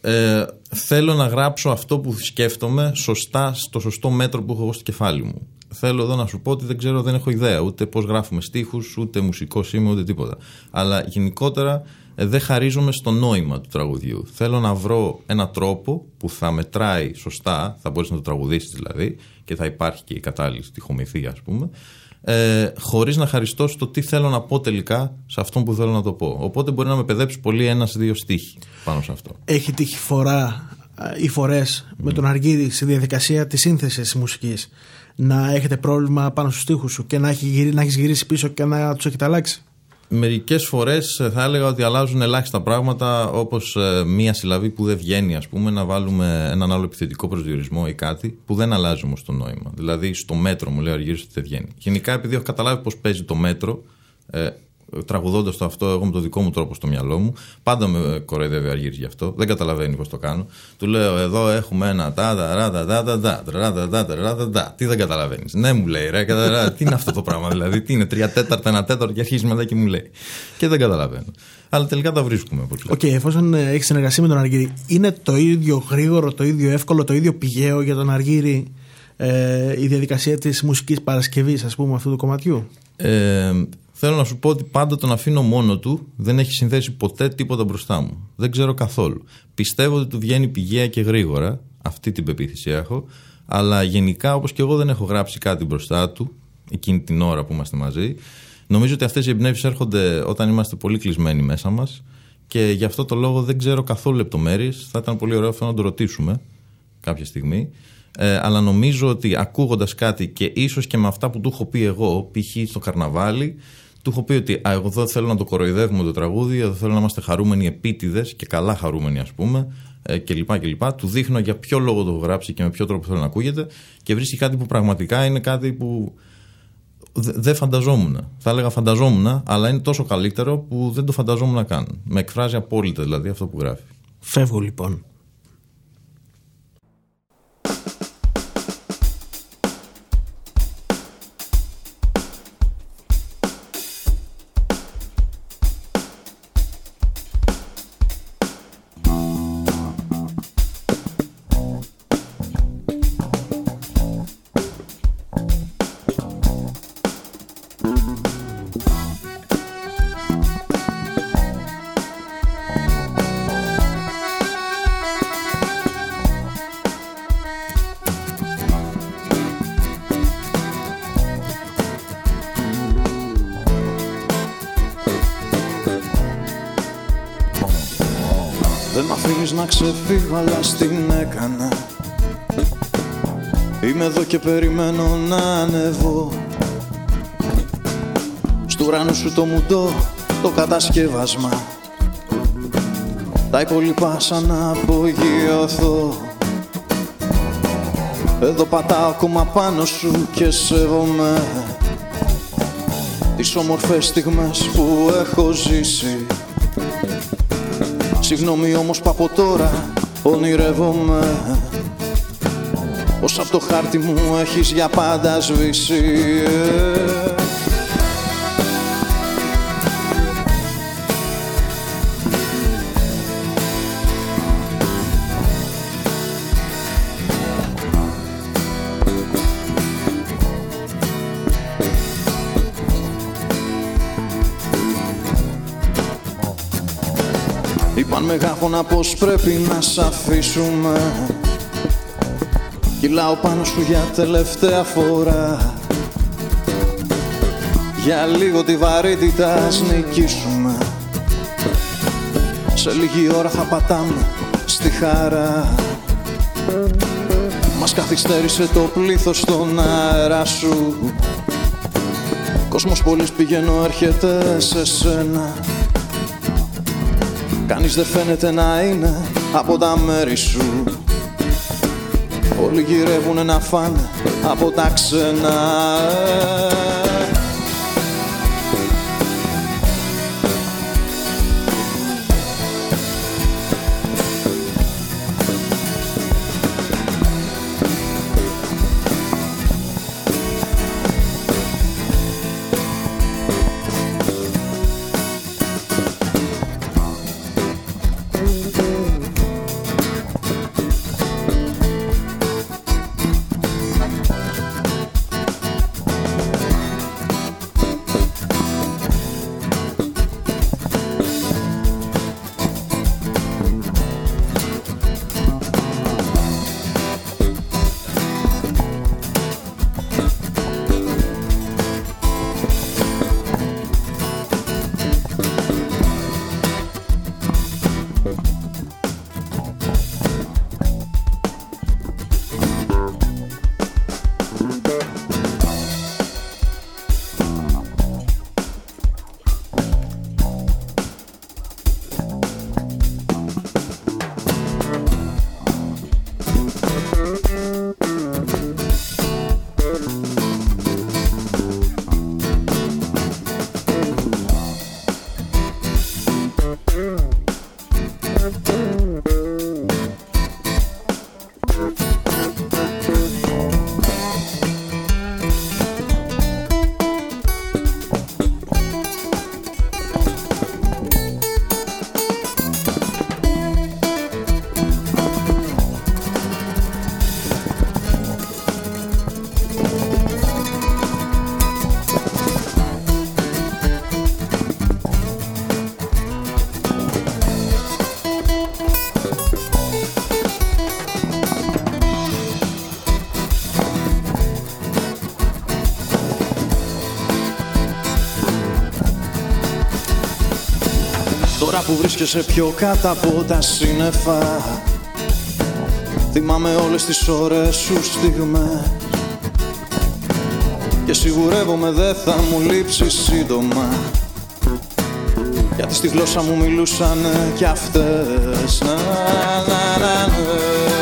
S2: Ε, θέλω να γράψω αυτό που σκέφτομαι σωστά στο σωστό μέτρο που έχω εγώ στο κεφάλι μου θέλω εδώ να σου πω ότι δεν ξέρω, δεν έχω ιδέα ούτε πώς γράφουμε στίχους, ούτε μουσικό είμαι, ούτε τίποτα. Αλλά γενικότερα ε, δεν χαρίζομαι στο νόημα του τραγουδιού. Θέλω να βρω ένα τρόπο που θα μετράει σωστά, θα μπορείς να το τραγουδήσεις δηλαδή, και θα υπάρχει και η κατάλληλη στοιχομηθεία, ας πούμε, ε, χωρίς να χαριστώ στο τι θέλω να πω τελικά σε αυτό που θέλω να το πω. Οπότε μπορεί να με παιδέψει πολύ ένα-δύο στίχοι πάνω σε αυτό.
S1: Έχει τύχει φορά ή φορές με τον Αργύρι στη διαδικασία της σύνθεσης τη μουσικής να έχετε πρόβλημα πάνω στους στίχους σου και να, έχει, να έχεις γυρίσει πίσω και να τους έχετε αλλάξει.
S2: Μερικές φορές ε, θα έλεγα ότι αλλάζουν ελάχιστα πράγματα, όπως ε, μία συλλαβή που δεν βγαίνει, ας πούμε, να βάλουμε έναν άλλο επιθετικό προσδιορισμό ή κάτι, που δεν αλλάζει όμως το νόημα. Δηλαδή, στο μέτρο μου λέει ο Αργύρι ότι δεν βγαίνει. Γενικά, επειδή έχω καταλάβει πώς παίζει το μέτρο, ε, τραγουδώντας το αυτό, εγώ με το δικό μου τρόπο στο μυαλό μου. Πάντα με κοροϊδεύει ο Αργύρης γι' αυτό. Δεν καταλαβαίνει πώς το κάνω. Του λέω: Εδώ έχουμε ένα τα τα τα τα τα τα τα Τι δεν καταλαβαίνεις. Ναι, μου λέει, ρε, τι είναι αυτό το πράγμα. Δηλαδή, τι είναι, τρία τέταρτα, ένα τέταρτο και αρχίζει μετά και μου λέει. Και δεν καταλαβαίνω. Αλλά τελικά τα βρίσκουμε από
S1: Οκ, εφόσον έχεις συνεργασία με τον Αργύρη, είναι το ίδιο γρήγορο, το ίδιο εύκολο, το ίδιο πηγαίο για τον Αργύρη η διαδικασία της μουσικής παρασκευής, ας πούμε, αυτού του κομματιού;
S2: Ε, Θέλω να σου πω ότι πάντα τον αφήνω μόνο του, δεν έχει συνθέσει ποτέ τίποτα μπροστά μου. Δεν ξέρω καθόλου. Πιστεύω ότι του βγαίνει πηγαία και γρήγορα, αυτή την πεποίθηση έχω, αλλά γενικά όπως και εγώ δεν έχω γράψει κάτι μπροστά του, εκείνη την ώρα που είμαστε μαζί. Νομίζω ότι αυτές οι εμπνεύσεις έρχονται όταν είμαστε πολύ κλεισμένοι μέσα μας και γι' αυτό το λόγο δεν ξέρω καθόλου λεπτομέρειες. Θα ήταν πολύ ωραίο αυτό να το ρωτήσουμε κάποια στιγμή. Ε, αλλά νομίζω ότι ακούγοντας κάτι και ίσως και με αυτά που του έχω πει εγώ, π.χ. στο καρναβάλι, του έχω πει ότι εγώ δεν θέλω να το κοροϊδεύουμε το τραγούδι, εδώ θέλω να είμαστε χαρούμενοι επίτηδες και καλά χαρούμενοι, ας πούμε, ε, κλπ. κλπ. Του δείχνω για ποιο λόγο το έχω γράψει και με ποιο τρόπο θέλω να ακούγεται και βρίσκει κάτι που πραγματικά είναι κάτι που δεν φανταζόμουν. Θα έλεγα φανταζόμουν, αλλά είναι τόσο καλύτερο που δεν το φανταζόμουν καν. Με εκφράζει απόλυτα δηλαδή αυτό που γράφει.
S1: Φεύγω λοιπόν.
S6: Αλλά στην έκανα. Είμαι εδώ και περιμένω να ανεβώ. Στου ουρανού σου το μουντό, το κατασκεύασμα Τα υπόλοιπα σαν να απογειωθώ. Εδώ πατάω ακόμα πάνω σου και σέβομαι Τις όμορφες στιγμές που έχω ζήσει. Συγγνώμη όμως που από τώρα ονειρεύομαι Πως από το χάρτη μου έχεις για πάντα σβήσει να πως πρέπει να σ' αφήσουμε. Κυλάω πάνω σου για τελευταία φορά. Για λίγο τη βαρύτητα ας νικήσουμε. Σε λίγη ώρα θα πατάμε στη χαρά. Μας καθυστέρησε το πλήθος στον αέρα σου. Κόσμος πολύς πηγαίνω έρχεται σε σένα Κανείς δεν φαίνεται να είναι από τα μέρη σου. Όλοι γυρεύουνε να φάνε από τα ξένα Música που βρίσκεσαι πιο κάτω από τα σύννεφα. Θυμάμαι όλες τις ώρες σου στιγμές. Και σιγουρεύομαι δεν θα μου λείψεις σύντομα. Γιατί στη γλώσσα μου μιλούσαν κι αυτές. Να, να, να,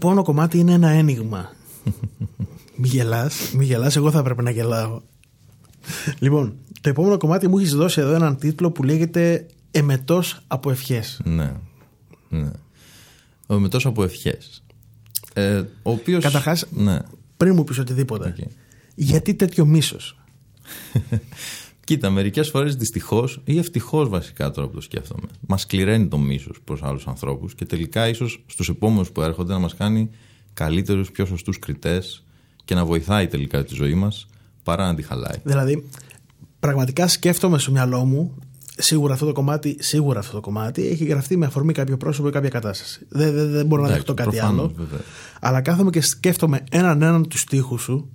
S1: επόμενο κομμάτι είναι ένα ένιγμα. μη γελάς, μη γελάς, εγώ θα έπρεπε να γελάω. λοιπόν, το επόμενο κομμάτι μου έχεις δώσει εδώ έναν τίτλο που λέγεται «Εμετός από ευχές».
S2: Ναι, ναι. Ο εμετός από ευχές. Ε, ο οποίος...
S1: Καταρχάς, ναι. πριν μου πεις οτιδήποτε, okay. γιατί τέτοιο μίσος;
S2: Κοίτα, μερικές φορές δυστυχώς ή ευτυχώς βασικά τώρα που το σκέφτομαι, μας κληραίνει το μίσος προς άλλους ανθρώπους και τελικά ίσως στους επόμενους που έρχονται να μας κάνει καλύτερους, πιο σωστούς κριτές και να βοηθάει τελικά τη ζωή μας παρά να τη χαλάει.
S1: Δηλαδή, πραγματικά σκέφτομαι στο μυαλό μου σίγουρα αυτό το κομμάτι, σίγουρα αυτό το κομμάτι έχει γραφτεί με αφορμή κάποιο πρόσωπο ή κάποια κατάσταση. Δεν, δεν, δεν μπορώ να δεχτώ κάτι άλλο. Αλλά κάθομαι και σκέφτομαι έναν έναν τους τοίχου σου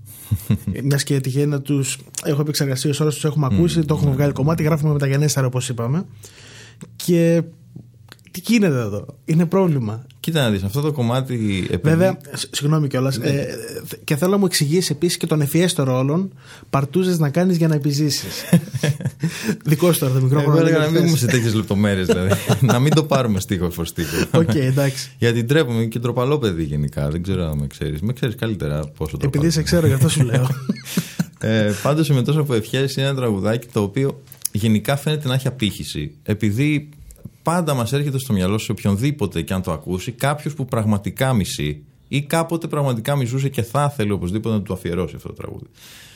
S1: μιας και τυχαίνει να του έχω επεξεργαστεί ως τους έχουμε ακούσει, το έχουμε βγάλει κομμάτι, γράφουμε μεταγενέστερα όπως είπαμε. Και τι γίνεται εδώ, είναι πρόβλημα.
S2: Κοίτα να δεις, αυτό το κομμάτι.
S1: Επειδή... Βέβαια, συγγνώμη κιόλας. Ναι. Ε, και θέλω να μου εξηγήσει επίσης και τον ευφιέστερο ρόλων παρτούζες να κάνεις για να επιζήσεις. Δικό σου τώρα το μικρόφωνο.
S2: Εγώ έλεγα να μην πούμε σε τέτοιε λεπτομέρειες δηλαδή. να μην το πάρουμε στίχος προς στίχο.
S1: Οκ, okay, εντάξει.
S2: Γιατί ντρέπομαι και τροπαλό παιδί γενικά. Δεν ξέρω αν με ξέρεις. Με ξέρεις καλύτερα πόσο το
S1: Επειδή σε ξέρω, γι' αυτό σου λέω.
S2: ε, Πάντως με τόσο από ευχές είναι ένα τραγουδάκι το οποίο γενικά φαίνεται να έχει απήχηση. Επειδή πάντα μας έρχεται στο μυαλό σε οποιονδήποτε και αν το ακούσει κάποιος που πραγματικά μισεί ή κάποτε πραγματικά μισούσε και θα ήθελε οπωσδήποτε να του αφιερώσει αυτό το τραγούδι.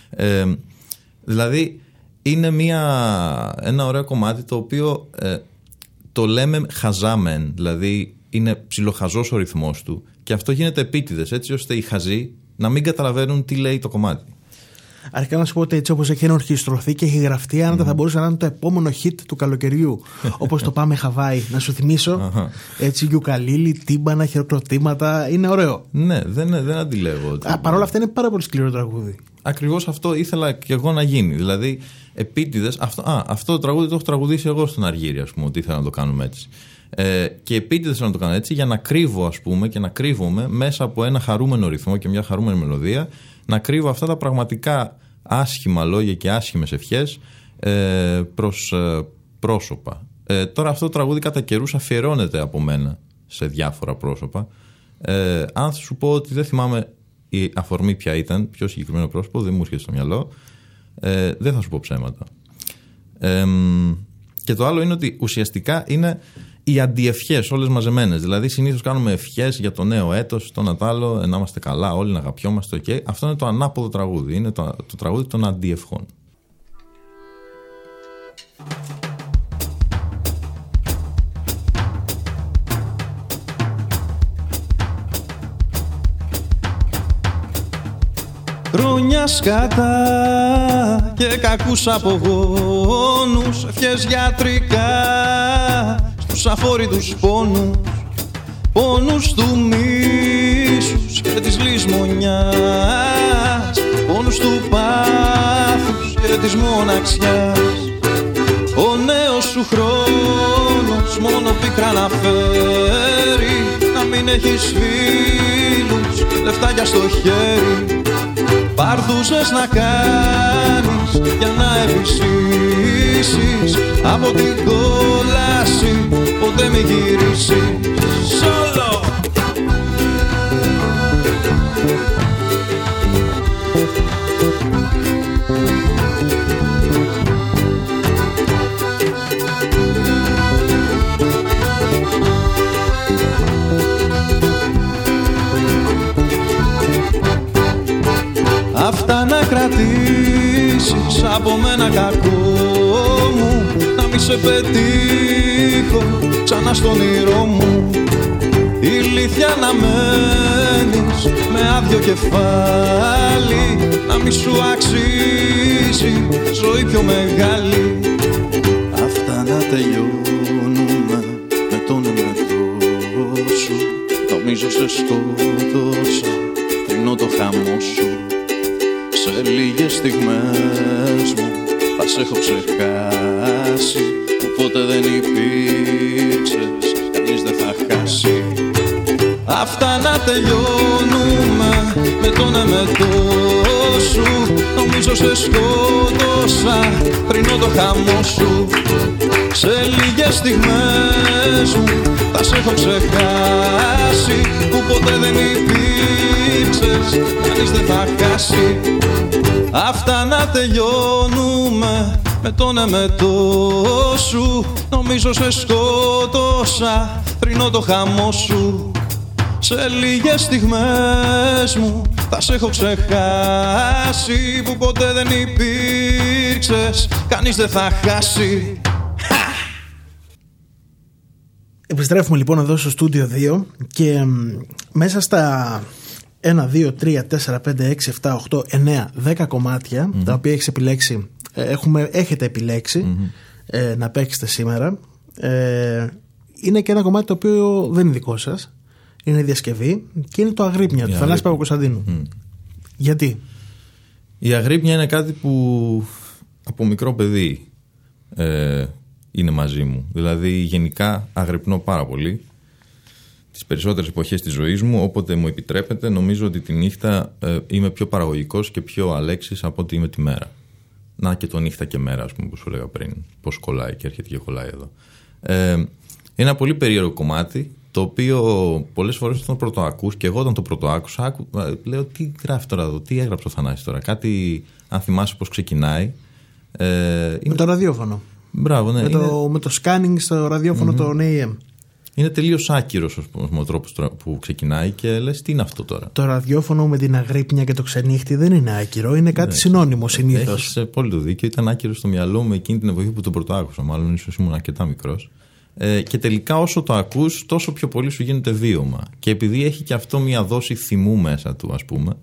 S2: Ε, δηλαδή είναι μια, ένα ωραίο κομμάτι το οποίο ε, το λέμε χαζάμεν, δηλαδή είναι ψιλοχαζός ο ρυθμός του και αυτό γίνεται επίτηδες έτσι ώστε οι χαζοί να μην καταλαβαίνουν τι λέει το κομμάτι.
S1: Αρχικά να σου πω ότι έτσι όπως έχει ενορχιστρωθεί και έχει γραφτεί, άνετα θα μπορούσε να είναι το επόμενο hit του καλοκαιριού. όπως το Πάμε Χαβάη. Να σου θυμίσω. έτσι, γιουκαλίλι, τύμπανα, χειροκροτήματα. Είναι ωραίο.
S2: Ναι, δεν, δεν αντιλέγω.
S1: Παρ' όλα αυτά είναι πάρα πολύ σκληρό τραγούδι.
S2: Ακριβώς αυτό ήθελα και εγώ να γίνει. Δηλαδή, επίτηδε. Αυτό, α, αυτό το τραγούδι το έχω τραγουδήσει εγώ στον Αργύρι, ας πούμε, ότι ήθελα να το κάνουμε έτσι. Ε, και επίτηδες να το κάνω έτσι για να κρύβω, ας πούμε, και να κρύβομαι μέσα από ένα χαρούμενο ρυθμό και μια χαρούμενη μελωδία να κρύβω αυτά τα πραγματικά άσχημα λόγια και άσχημες ευχές ε, προς ε, πρόσωπα. Ε, τώρα αυτό το τραγούδι κατά καιρούς αφιερώνεται από μένα σε διάφορα πρόσωπα. Ε, αν θα σου πω ότι δεν θυμάμαι η αφορμή ποια ήταν, πιο συγκεκριμένο πρόσωπο, δεν μου έρχεται στο μυαλό, ε, δεν θα σου πω ψέματα. Ε, και το άλλο είναι ότι ουσιαστικά είναι οι αντιευχές όλες μαζεμένες. Δηλαδή, συνήθως κάνουμε ευχές για το νέο έτος, το Νατάλο, να είμαστε καλά, όλοι να αγαπιόμαστε. Okay. Αυτό είναι το ανάποδο τραγούδι. Είναι το, το τραγούδι των αντιευχών.
S6: Χρόνια σκατά και κακούς απογόνους Ευχές γιατρικά τους αφόρητους πόνους πόνους του μίσους και της λησμονιάς πόνους του πάθους και της μοναξιάς. Ο νέος σου χρόνος μόνο πίκρα να φέρει να μην έχεις φίλους λεφτάκια στο χέρι Πάρδουσες να κάνεις για να επισύσεις Από την κόλαση ποτέ μη γυρίσεις κρατήσεις από μένα κακό μου Να μη σε πετύχω ξανά στον όνειρό μου. Ηλίθια να μένεις με άδειο κεφάλι Να μη σου αξίζει ζωή πιο μεγάλη. Αυτά να τελειώνουμε με τον εμετό σου. Νομίζω σε σκότωσα πριν το χαμό σου. σε λίγες στιγμές μου. Θα σε έχω ξεχάσει που ποτέ δεν υπήρξες κανείς δεν θα χάσει. Αυτά να τελειώνουμε με τον εμετό σου Νομίζω σε σκότωσα πριν το χαμό σου Σε λίγες στιγμές μου θα σε έχω ξεχάσει που ποτέ δεν υπήρξες κανείς δεν θα χάσει. Αυτά να τελειώνουμε με τον εμετό σου Νομίζω σε σκότωσα πριν το χαμό σου. Σε λίγες στιγμές μου θα σε έχω ξεχάσει Που ποτέ δεν υπήρξες, κανείς δεν θα χάσει
S1: Επιστρέφουμε λοιπόν εδώ στο στούντιο 2 και μέσα στα 1, 2, 3, 4, 5, 6, 7, 8, 9, 10 κομμάτια τα οποία έχεις επιλέξει, ε, έχουμε, έχετε ε, να παίξετε σήμερα. Ε, είναι και ένα κομμάτι το οποίο δεν είναι δικό σας. Είναι διασκευή και είναι το Αγρύπνια του Θανάση Παπακοσταντίνου. Γιατί;
S2: Η Αγρύπνια είναι κάτι που από μικρό παιδί ε, είναι μαζί μου. Δηλαδή γενικά αγρυπνώ πάρα πολύ τις περισσότερες εποχές της ζωής μου, όποτε μου επιτρέπετε, νομίζω ότι τη νύχτα ε, είμαι πιο παραγωγικός και πιο αλέξης από ότι είμαι τη μέρα. Να και το νύχτα και μέρα, ας πούμε, που σου έλεγα πριν, πώς κολλάει και έρχεται και κολλάει εδώ. Ε, είναι ένα πολύ περίεργο κομμάτι, το οποίο πολλές φορές όταν το πρωτοακούς και εγώ όταν το πρωτοάκουσα, άκου, ε, λέω τι γράφει τώρα εδώ, τι έγραψε ο Θανάσης τώρα, κάτι, αν θυμάσαι πώς ξεκινάει.
S1: Ε, με είναι... το ραδιόφωνο.
S2: Μπράβο, ναι.
S1: Με, είναι... το, με το scanning στο ραδιόφωνο mm-hmm. το AM
S2: είναι τελείως άκυρος ο τρόπος που ξεκινάει και λες τι είναι αυτό τώρα;
S1: Το ραδιόφωνο με την αγρύπνια και το ξενύχτη δεν είναι άκυρο, είναι κάτι ναι, συνώνυμο συνήθως.
S2: Έχεις πολύ το δίκιο. Ήταν άκυρο στο μυαλό μου εκείνη την εποχή που το πρώτο άκουσα. Μάλλον ίσως ήμουν αρκετά μικρός. Ε, και τελικά όσο το ακούς τόσο πιο πολύ σου γίνεται βίωμα. Και επειδή έχει και αυτό μια δόση θυμού μέσα του, ας πούμε,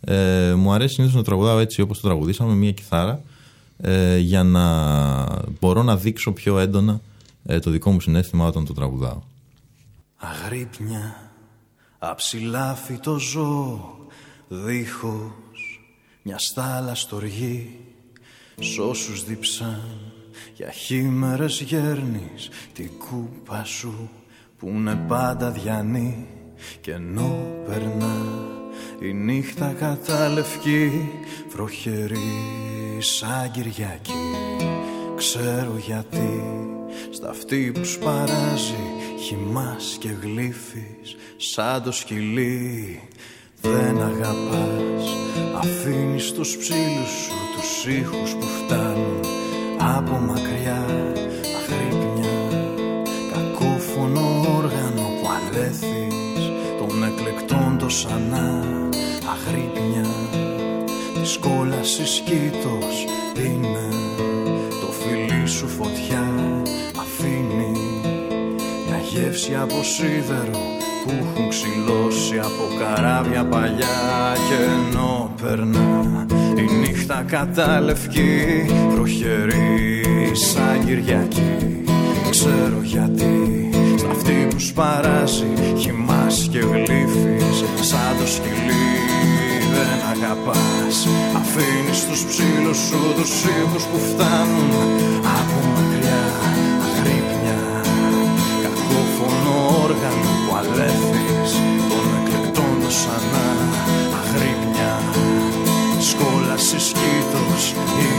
S2: ε, μου αρέσει συνήθως να τραγουδάω έτσι όπως το τραγουδήσαμε, μια κιθάρα, ε, για να μπορώ να δείξω πιο έντονα ε, το δικό μου συνέστημα όταν το τραγουδάω.
S6: Αγρύπνια, αψηλάφι το ζώο, δίχως μια στάλα στοργή Σ' όσους δίψαν για χήμερες γέρνεις την κούπα σου που είναι πάντα διανή και ενώ περνάς η νύχτα κατά λευκή βροχερή σαν Κυριακή. Ξέρω γιατί στα αυτή που σπαράζει χυμάς και γλύφεις σαν το σκυλί. Δεν αγαπάς Αφήνεις τους ψήλους σου τους ήχους που φτάνουν από μακριά εκλεκτών το σανά Αγρύπνια, της κόλασης κήτος είναι. Το φιλί σου φωτιά γεύση από σίδερο που έχουν ξυλώσει από καράβια παλιά. Και ενώ περνά η νύχτα κατά λευκή προχερή σαν Κυριακή. Ξέρω γιατί ύπνους παράζει Χυμάς και γλύφεις σαν το σκυλί δεν αγαπάς. Αφήνεις τους ψήλους σου τους ήχους που φτάνουν από μακριά αγρύπνια. Κακόφωνο όργανο που αλέθεις των εκλεκτών το σανά αγρύπνια. Σκόλαση σκήτος είναι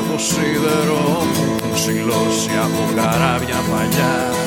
S6: από σίδερο που έχουν ξυλώσει από καράβια παλιά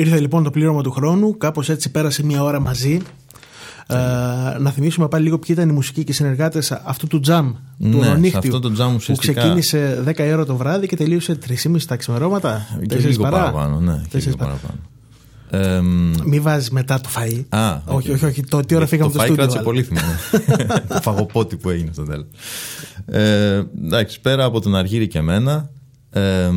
S1: Ήρθε λοιπόν το πλήρωμα του χρόνου, κάπως έτσι πέρασε μια ώρα μαζί. Ε, να θυμίσουμε πάλι λίγο ποιοι ήταν οι μουσικοί και οι συνεργάτες αυτού του τζαμ
S2: ναι,
S1: του Ονύχτιου
S2: αυτό το τζαμ
S1: που ξεκίνησε 10 ώρα το βράδυ και τελείωσε 3,5 τα ξημερώματα.
S2: Και λίγο παρά. παραπάνω, ναι. Και λίγο παραπάνω.
S1: Ε, Μη βάζεις μετά το φαΐ.
S2: Α, okay.
S1: όχι, όχι, όχι. Το τι ώρα φύγαμε
S2: το
S1: από το
S2: στούντιο. Το φαΐ κράτησε πολύ το φαγοπότη που έγινε στο τέλος. Ε, εντάξει, πέρα από τον Αργύρι και εμένα, ε,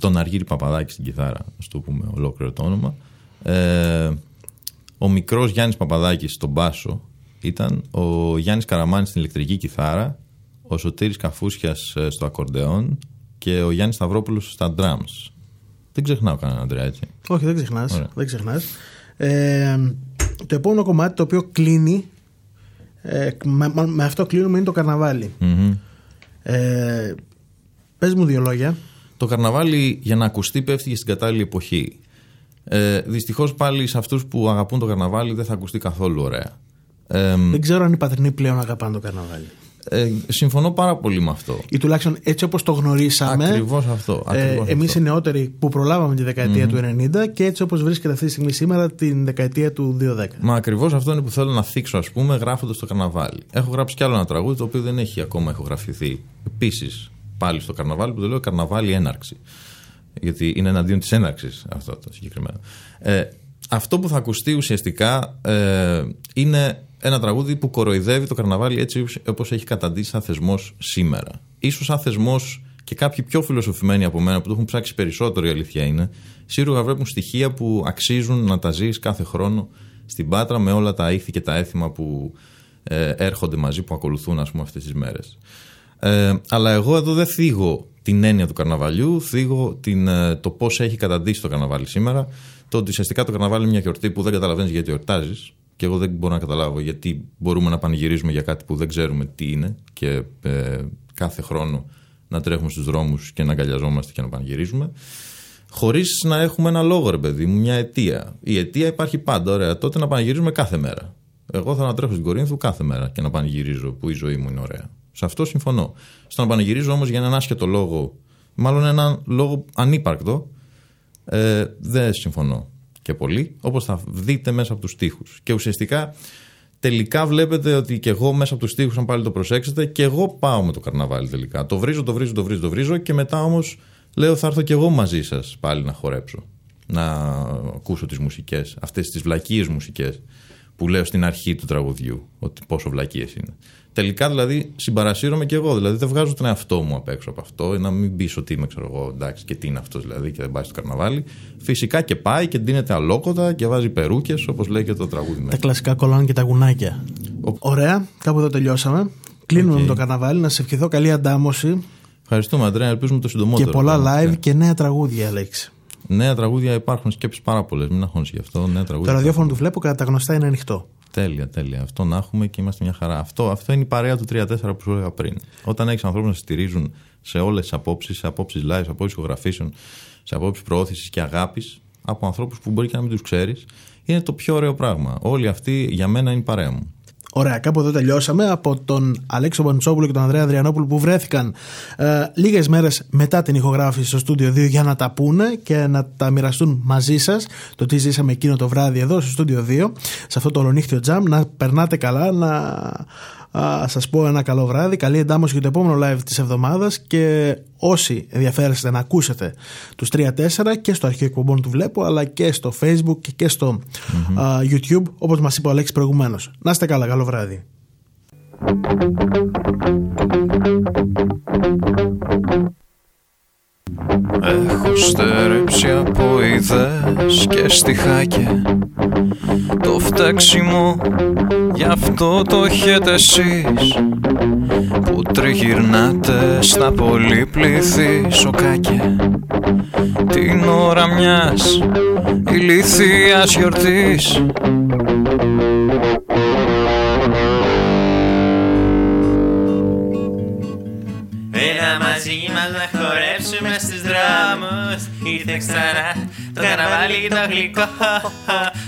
S2: τον Αργύρι Παπαδάκη στην κιθάρα, ας το πούμε ολόκληρο το όνομα. Ε, ο μικρός Γιάννης Παπαδάκης στον μπάσο ήταν ο Γιάννης Καραμάνης στην ηλεκτρική κιθάρα, ο Σωτήρης Καφούσιας ε, στο ακορντεόν και ο Γιάννης Σταυρόπουλος στα drums. Δεν ξεχνάω κανέναν Αντρέα, έτσι.
S1: Όχι, δεν ξεχνάς. Δεν ξεχνάς. Ε, το επόμενο κομμάτι το οποίο κλείνει, ε, με, με, αυτό κλείνουμε είναι το καρναβάλι.
S2: Mm-hmm.
S1: Ε, Πες μου δύο λόγια.
S2: Το καρναβάλι για να ακουστεί πέφτει και στην κατάλληλη εποχή. Ε, Δυστυχώς πάλι σε αυτούς που αγαπούν το καρναβάλι δεν θα ακουστεί καθόλου ωραία.
S1: Ε, δεν ξέρω αν οι πατρινοί πλέον αγαπάνε το καρναβάλι.
S2: Ε, συμφωνώ πάρα πολύ με αυτό.
S1: Ή τουλάχιστον έτσι όπως το γνωρίσαμε.
S2: Ακριβώς αυτό.
S1: ε, Εμείς οι νεότεροι που προλάβαμε τη δεκαετία mm-hmm. του 90 και έτσι όπως βρίσκεται αυτή τη στιγμή σήμερα την δεκαετία του 2010.
S2: Μα ακριβώς αυτό είναι που θέλω να θίξω, ας πούμε, γράφοντας το καρναβάλι. Έχω γράψει κι άλλο ένα τραγούδι το οποίο δεν έχει ακόμα ηχογραφηθεί. Επίσης πάλι στο καρναβάλι που το λέω καρναβάλι έναρξη. Γιατί είναι εναντίον της έναρξης αυτό το συγκεκριμένο. Ε, αυτό που θα ακουστεί ουσιαστικά ε, είναι ένα τραγούδι που κοροϊδεύει το καρναβάλι έτσι όπως έχει καταντήσει σαν θεσμός σήμερα. Ίσως σαν θεσμός και κάποιοι πιο φιλοσοφημένοι από μένα που το έχουν ψάξει περισσότερο η αλήθεια είναι, σίγουρα βλέπουν στοιχεία που αξίζουν να τα ζεις κάθε χρόνο στην Πάτρα με όλα τα ήθη και τα έθιμα που ε, έρχονται μαζί, που ακολουθούν ας πούμε αυτές τις μέρες. Ε, αλλά εγώ εδώ δεν θίγω την έννοια του καρναβαλιού, θίγω την, ε, το πώς έχει καταντήσει το καρναβάλι σήμερα. Το ότι ουσιαστικά το καρναβάλι είναι μια γιορτή που δεν καταλαβαίνεις γιατί γιορτάζεις. Και εγώ δεν μπορώ να καταλάβω γιατί μπορούμε να πανηγυρίζουμε για κάτι που δεν ξέρουμε τι είναι και ε, κάθε χρόνο να τρέχουμε στους δρόμους και να αγκαλιαζόμαστε και να πανηγυρίζουμε. Χωρίς να έχουμε ένα λόγο, ρε παιδί μου, μια αιτία. Η αιτία υπάρχει πάντα. Ωραία, τότε να πανηγυρίζουμε κάθε μέρα. Εγώ θα να τρέχω στην Κορίνθου κάθε μέρα και να πανηγυρίζω που η ζωή μου είναι ωραία. Σε αυτό συμφωνώ. Στο να πανηγυρίζω όμως για έναν άσχετο λόγο, μάλλον έναν λόγο ανύπαρκτο, ε, δεν συμφωνώ και πολύ, όπως θα δείτε μέσα από τους τοίχου. Και ουσιαστικά τελικά βλέπετε ότι και εγώ μέσα από τους τοίχου, αν πάλι το προσέξετε, και εγώ πάω με το καρναβάλι τελικά. Το βρίζω, το βρίζω, το βρίζω, το βρίζω και μετά όμως λέω θα έρθω και εγώ μαζί σας πάλι να χορέψω. Να ακούσω τις μουσικές, αυτές τις βλακίες μουσικές που λέω στην αρχή του τραγουδιού, ότι πόσο βλακίες είναι. Τελικά δηλαδή συμπαρασύρομαι και εγώ. Δηλαδή δεν βγάζω τον εαυτό μου απ' έξω από αυτό. Να μην πει ότι είμαι, ξέρω εγώ, εντάξει, και τι είναι αυτός δηλαδή και δεν πάει στο καρναβάλι. Φυσικά και πάει και ντύνεται αλόκοτα και βάζει περούκες, όπως λέει και το τραγούδι μέσα.
S1: Τα κλασικά κολλάνε και τα γουνάκια. Ο... Ωραία, κάπου εδώ τελειώσαμε. Κλείνουμε okay. το καρναβάλι. Να σε ευχηθώ καλή αντάμωση.
S2: Ευχαριστούμε, Αντρέα. Ελπίζουμε το συντομότερο.
S1: Και πολλά live και νέα τραγούδια, Αλέξη.
S2: Νέα τραγούδια υπάρχουν σκέψεις πάρα πολλές. Μην αγχώνει γι' αυτό. Νέα τραγούδια
S1: το ραδιόφωνο του βλέπω κατά τα γνωστά είναι ανοιχτό.
S2: Τέλεια, τέλεια. Αυτό να έχουμε και είμαστε μια χαρά. Αυτό, αυτό είναι η παρέα του 3-4 που σου έλεγα πριν. Όταν έχεις ανθρώπους να στηρίζουν σε όλες τις απόψεις, σε απόψεις live, σε απόψεις ηχογραφήσεων, σε απόψεις προώθησης και αγάπης από ανθρώπους που μπορεί και να μην τους ξέρεις, είναι το πιο ωραίο πράγμα. Όλοι αυτοί για μένα είναι η παρέα μου.
S1: Ωραία, κάπου εδώ τελειώσαμε. Από τον Αλέξο Παντσόπουλο και τον Ανδρέα Αδριανόπουλο που βρέθηκαν ε, λίγες μέρες μετά την ηχογράφηση στο στούντιο 2 για να τα πούνε και να τα μοιραστούν μαζί σας. Το τι ζήσαμε εκείνο το βράδυ εδώ στο στούντιο 2 σε αυτό το ολονύχτιο τζαμ να περνάτε καλά να α, σας πω ένα καλό βράδυ, καλή εντάμωση για το επόμενο live της εβδομάδας και όσοι ενδιαφέρεστε να ακούσετε τους 3-4 και στο αρχείο εκπομπών του βλέπω αλλά και στο facebook και στο youtube όπως μας είπε ο Αλέξης προηγουμένως. Να είστε καλά, καλό βράδυ.
S6: Έχω στερέψει από ιδέες και στιχάκια. Το φταίξιμο γι' αυτό το έχετε εσείς. Που τριγυρνάτε στα πολύπληθη σοκάκια. Την ώρα μιας ηλίθιας γιορτής ήρθε ξανά το καρναβάλι το γλυκό.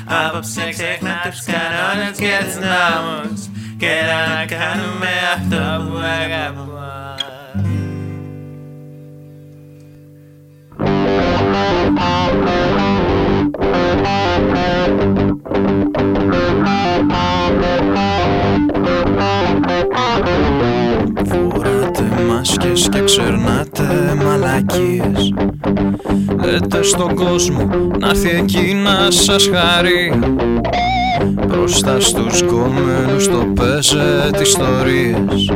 S6: Απόψε ξέχνα τους κανόνες και τους νόμους. Και να κάνουμε αυτό που αγαπώ. Φοράτε μάσκες και ξερνάτε μαλακίες. Λέτε στον κόσμο να έρθει εκεί να σας χαρεί Μπροστά στους κόμενους το παίζετε ιστορίες.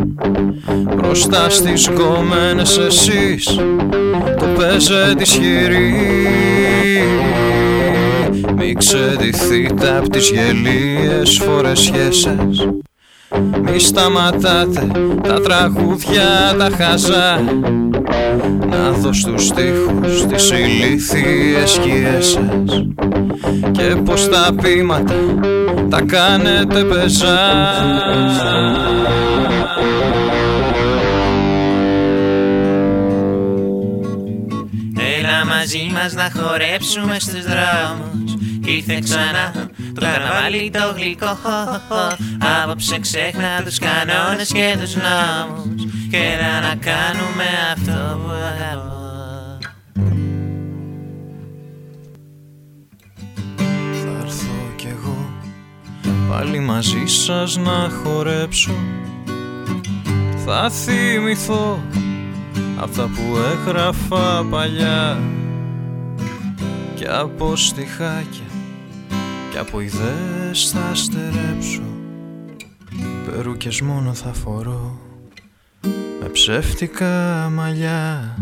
S6: Μπροστά στις κόμενες εσείς το παίζετε ισχυρή. Μη ξεδηθείτε απ' τις γελίες φορεσιές μη σταματάτε τα τραγούδια τα χαζά. Να δω στους στίχους τις ηλίθιες σκιές σας. Και πως τα πείματα τα κάνετε πεζά. Έλα μαζί μας να χορέψουμε στους δρόμους Ήρθε ξανά το καρναβάλι το γλυκό Απόψε ξέχνα τους κανόνες και τους νόμους. Και να κάνουμε αυτό που αγαπώ. Θα έρθω κι εγώ πάλι μαζί σας να χορέψω. Θα θυμηθώ αυτά που έγραφα παλιά. Και από στιχάκια κι από ιδέες θα στερέψω Περούκες μόνο θα φορώ. Με ψεύτικα μαλλιά